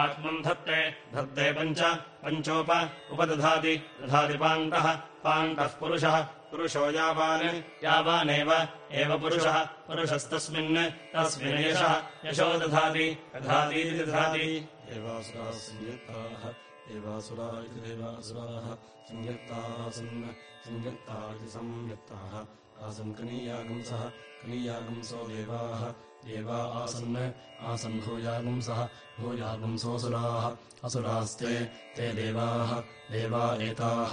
आत्मन् धत्ते धत्ते पञ्च पञ्चोप उपदधाति दधाति पान्तः पान्तः पुरुषः पुरुषो यावान् यावानेव एव पुरुषः। पुरुषस्तस्मिन् तस्मिन् यशः। यशो दधाति। दधातीति दधाति। देवासुराः संयुक्ताः देवासुरा। इति संयुक्ताः सन् संयुक्ता इति संयुक्ताः। आसन् कनीयागुंसः। कनीयागुंसो देवाः देवा आसन् आसन् भूयागुंसः भूयागुंसोऽसुराः असुरास्ते ते देवाः देवा एताः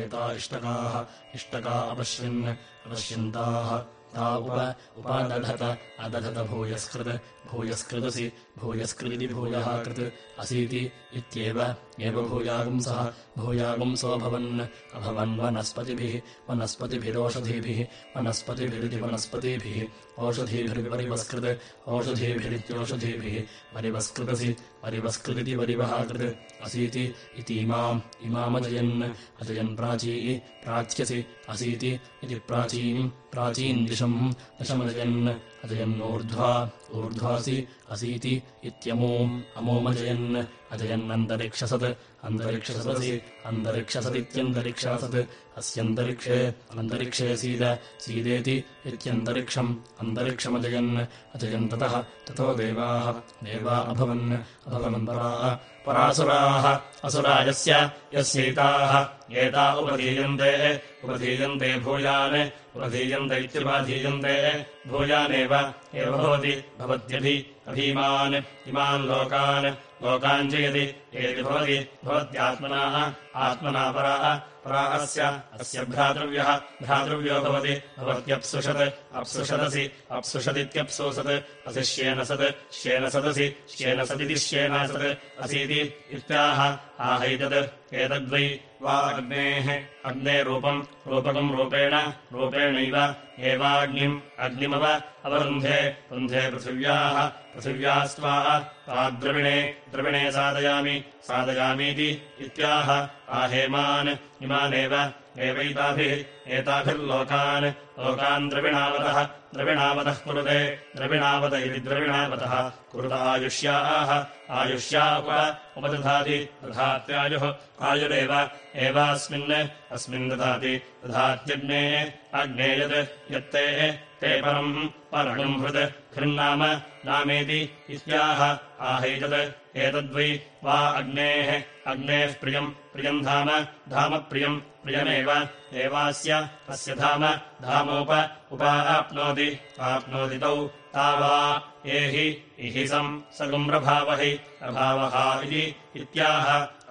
एता इष्टकाः इष्टका अपश्यन् अपश्यन्ताः ता उप उपादधत अदधत भूयस्कृत् भूयस्कृदसि, भूयस्कृदिति भूयः कृत् असीति इत्येव, एव भूयागुंसः भूयागुंसोऽभवन् अभवन् वनस्पतिभिः, वनस्पतिभिरोषधीभिः, वनस्पतिभिरिति वनस्पतिभिः, ओषधीभिर्विपरिवस्कृत्, ओषधीभिरित्योषधीभिः परिवस्कृतसि परिवस्कृदिति वरिवः कृत् असीति इतीमाम् इमामजयन् अजयन्। प्राची, प्राच्यसि, असीति इति प्राचीम् प्राचीन् दिशम्, दशमजयन्। अजयन्नूर्ध्वा ऊर्ध्वासि असीति इत्यमूम् अमोमजयन्। अजयन्नन्तरिक्षसत् अन्तरिक्षसदसि अन्तरिक्षसदित्यन्तरिक्षासत्। अस्यन्तरिक्षे अन्तरिक्षे सीद। सीदेति इत्यन्तरिक्षम् अन्तरिक्षमजयन्। अजयन् ततः देवाः। देवा अभवन्। अभवन् पराः। परासुराः। असुरा यस्य यस्यैताः। एता उपधीयन्ते। उपधीयन्ते भूयान्। उपधीयन्त इत्युपाधीयन्ते। भूयानेव एव भवति। भवत्यभि अभीमान्। इमान् लोकान् लोकान् यदि भवति, भवत्यात्मनाः, आत्मना पराः परा अस्य अस्य भ्रातृव्यः, भ्रातृव्यो भवति, भवत्यप्सुषत्, अप्सुषदसि, अप्सुषदित्यप्सुसत् असि श्येन सत्, श्येन सदसि, श्येन सदिति श्येनासत् असीति इत्याह आहैतत् एतद्वै वा अग्नेः अग्ने रूपम् रूपकम् रूपेण रूपेणैव एवाग्निम् अग्निमव अवरुन्धे रुन्धे पृथिव्याः पृथिव्यास्त्वा ताद्रविणे द्रविणे साधयामि साधयामीति इत्याह आहेमान् इमानेव एवैताभिः एताभिर्लोकान् लोकान् द्रविणावतः द्रविणावतः कुरुते द्रविणावत इति द्रविणावतः कुरुत आयुष्याः आयुष्या उप उपदधाति दधात्यायुः आयुरेव एवास्मिन् अस्मिन् दधाति दधात्यग्ने अग्ने यत् यत्ते ते परम् परम् हृत् हृन्नाम नामेति इत्याह आहैतत् एतद्वै वा अग्नेः अग्नेः प्रियम् प्रियम् धाम धाम प्रियम् प्रियमेव एवास्य अस्य धाम धामोप उपा आप्नोति आप्नोति तौ तावा एहि इहि सम् सगुम्रभावहि अभावः इति इत्याह।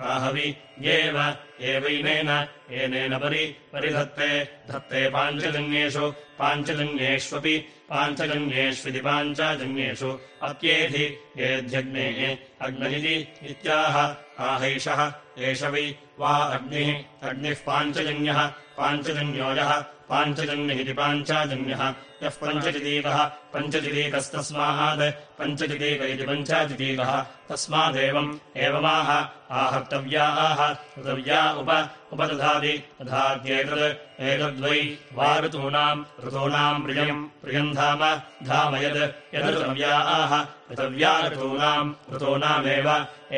आहवि येव एवैनेन एनेन परि परिधत्ते। धत्ते पाञ्चजन्येषु पाञ्चजन्येष्वपि पाञ्चजन्येष्विति पाञ्चजन्येषु। अप्येधि येध्यग्ने अग्नयिति इत्याह। आहैषः एष वै अग्निः अग्निः पाञ्चजन्यः पाञ्चजन्यो यः पाञ्चजन्यः इति पाञ्चाजन्यः यः पञ्चजितीकः पञ्चजितीकस्तस्मात् पञ्चजितीक इति पञ्चाजितीकः तस्मादेवम् एवमाह आहर्तव्याः ऋतव्या उप उपदधाति दधात्येतत् एतद्वै वा ऋतूनाम् ऋतूनाम् प्रियम् प्रियम् धाम धाम यद् यदृतव्या आह ऋतव्या ऋतूनाम् ऋतूनामेव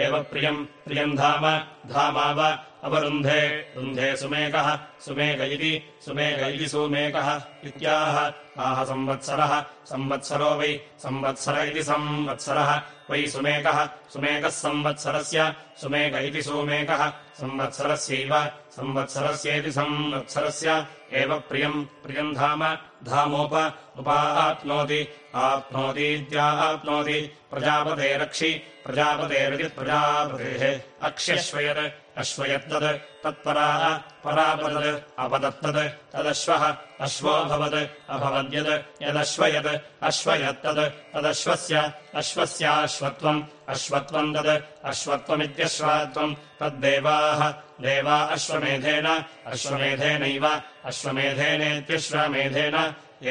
एव प्रियम् प्रियम् धाम धामाव अवरुन्धे रुन्धे सुमेकः सुमेक इति सुमेक इति सुमेकः इत्याह। आह संवत्सरः संवत्सरो वै संवत्सर इति संवत्सरः। वै सुमेकः सुमेकः संवत्सरस्य सुमेक इति सुमेकः संवत्सरस्यैव संवत्सरस्येति संवत्सरस्य। एव प्रियम् प्रियम् धाम धामोप उपाप्नोति आप्नोतीत्याप्नोति प्रजापतेरक्षि प्रजापतेरिति प्रजापतेः अक्ष्यश्वयत् अश्वयत्तद् तत्पराः परापदत् अपदत्तद् तदश्वः अश्वोऽभवत् अभवद्यद् यदश्वयत् अश्वयत्तद् तदश्वस्य अश्वस्याश्वत्वम् अश्वत्वम् तद् अश्वत्वमित्यश्वात्वम् तद्देवाः देवा अश्वमेधेन अश्वमेधेनैव अश्वमेधेनेत्यश्वमेधेन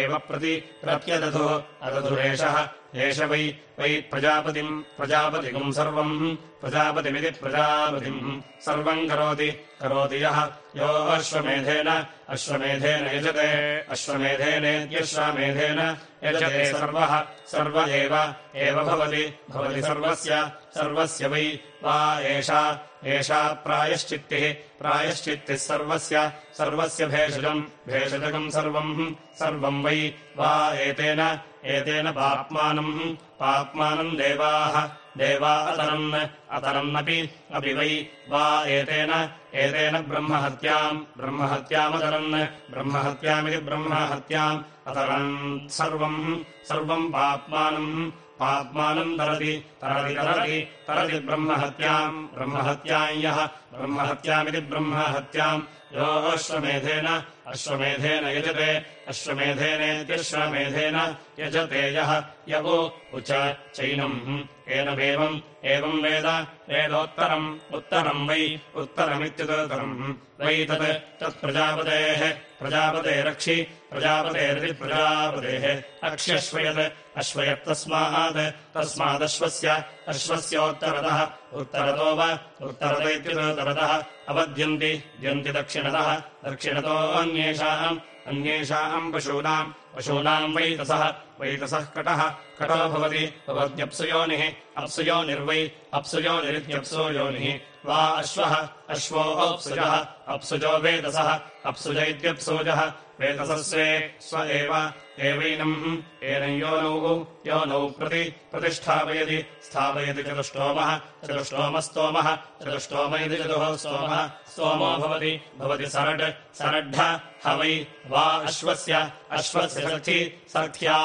एव प्रति प्रत्यदधुः अदधुरेषः एष वै वै प्रजापतिम् प्रजापतिकम् सर्वम् प्रजापतिमिति प्रजापतिम्। सर्वम् करोति करोति यः। यो अश्वमेधेन अश्वमेधेन यजते अश्वमेधेनेत्यश्वमेधेन यजते सर्वः। सर्व एव भवति भवति सर्वस्य सर्वस्य वै वा एषा एषा प्रायश्चित्तिः प्रायश्चित्तिः सर्वस्य सर्वस्य भेषजम् भेषजकम् सर्वम् सर्वम् वै वा एतेन एतेन पाप्मानम् पाप्मानम् देवाः देवा अतरन् अतरन्नपि अपि वै वा एतेन एतेन ब्रह्महत्याम् ब्रह्महत्यामतरन् ब्रह्महत्यामिति ब्रह्महत्याम् अतरन् सर्वम् सर्वम् पाप्मानम् पाप्मानम् तरति तरति तरति तरति ब्रह्महत्याम् ब्रह्महत्याम् यः ब्रह्महत्यामिति ब्रह्महत्याम्। यो अश्वमेधेन अश्वमेधेन यजते अश्वमेधेनेत्यश्वमेधेन यजते यः य उच चैनम्। एनमेवम् एवम् वेद वेदोत्तरम् उत्तरम् वै उत्तरमित्युदोत्तरम् वै तत् तत्प्रजापतेः प्रजापतेरक्षि प्रजापतेरिति प्रजापतेः अक्ष्यश्वयत् अश्वयत्तस्मात् तस्मादश्वस्य अश्वस्योत्तरतः उत्तरतो वा उत्तरत इत्युदोत्तरतः अवद्यन्ति द्यन्ति दक्षिणतः दक्षिणतोऽन्येषाम् अन्येषाम् पशूनाम् पशूनाम् वैतसः वैतसः कटः कटो भवति भवत्यप्सुयोनिः अप्सुयोनिर्वै अप्सुयोनिरित्यप्सो योनिः वा अश्वः अश्वो अप्सुजः अप्सुजो वेदसः अप्सुज इत्यप्सुजः वेदसस्वे स्व एव एवैनम् एनम् योनौ योनौ प्रति प्रतिष्ठापयति स्थापयति चतुष्टोमः चतुष्टोमस्तोमः चतुष्टोम इति चतुः स्तोमः स्तोमो भवति भवति सरट् सरड्ढ ह वै वा अश्वस्य अश्वस्य सर्थि सर्थ्या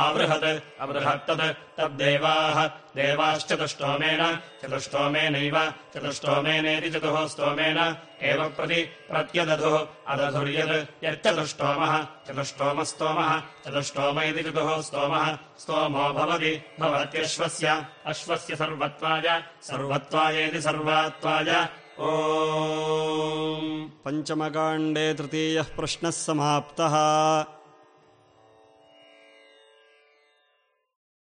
आवृहत् अबृहत्तत् तद्देवाः देवाश्चतुष्टोमेन चतुष्टोमेनैव चतुष्टोमेनेति चतुः स्तोमेन एव प्रति प्रत्यदधुः अदधुर्यत् यच्चतुष्टोमः चतुष्टोमस्तोमः चतुष्टोम इति चतुः स्तोमः स्तोमो भवति भवत्यश्वस्य अश्वस्य सर्वत्वाय सर्वत्वायेति सर्वात्वाय पञ्चमकाण्डे तृतीयः प्रश्नः समाप्तः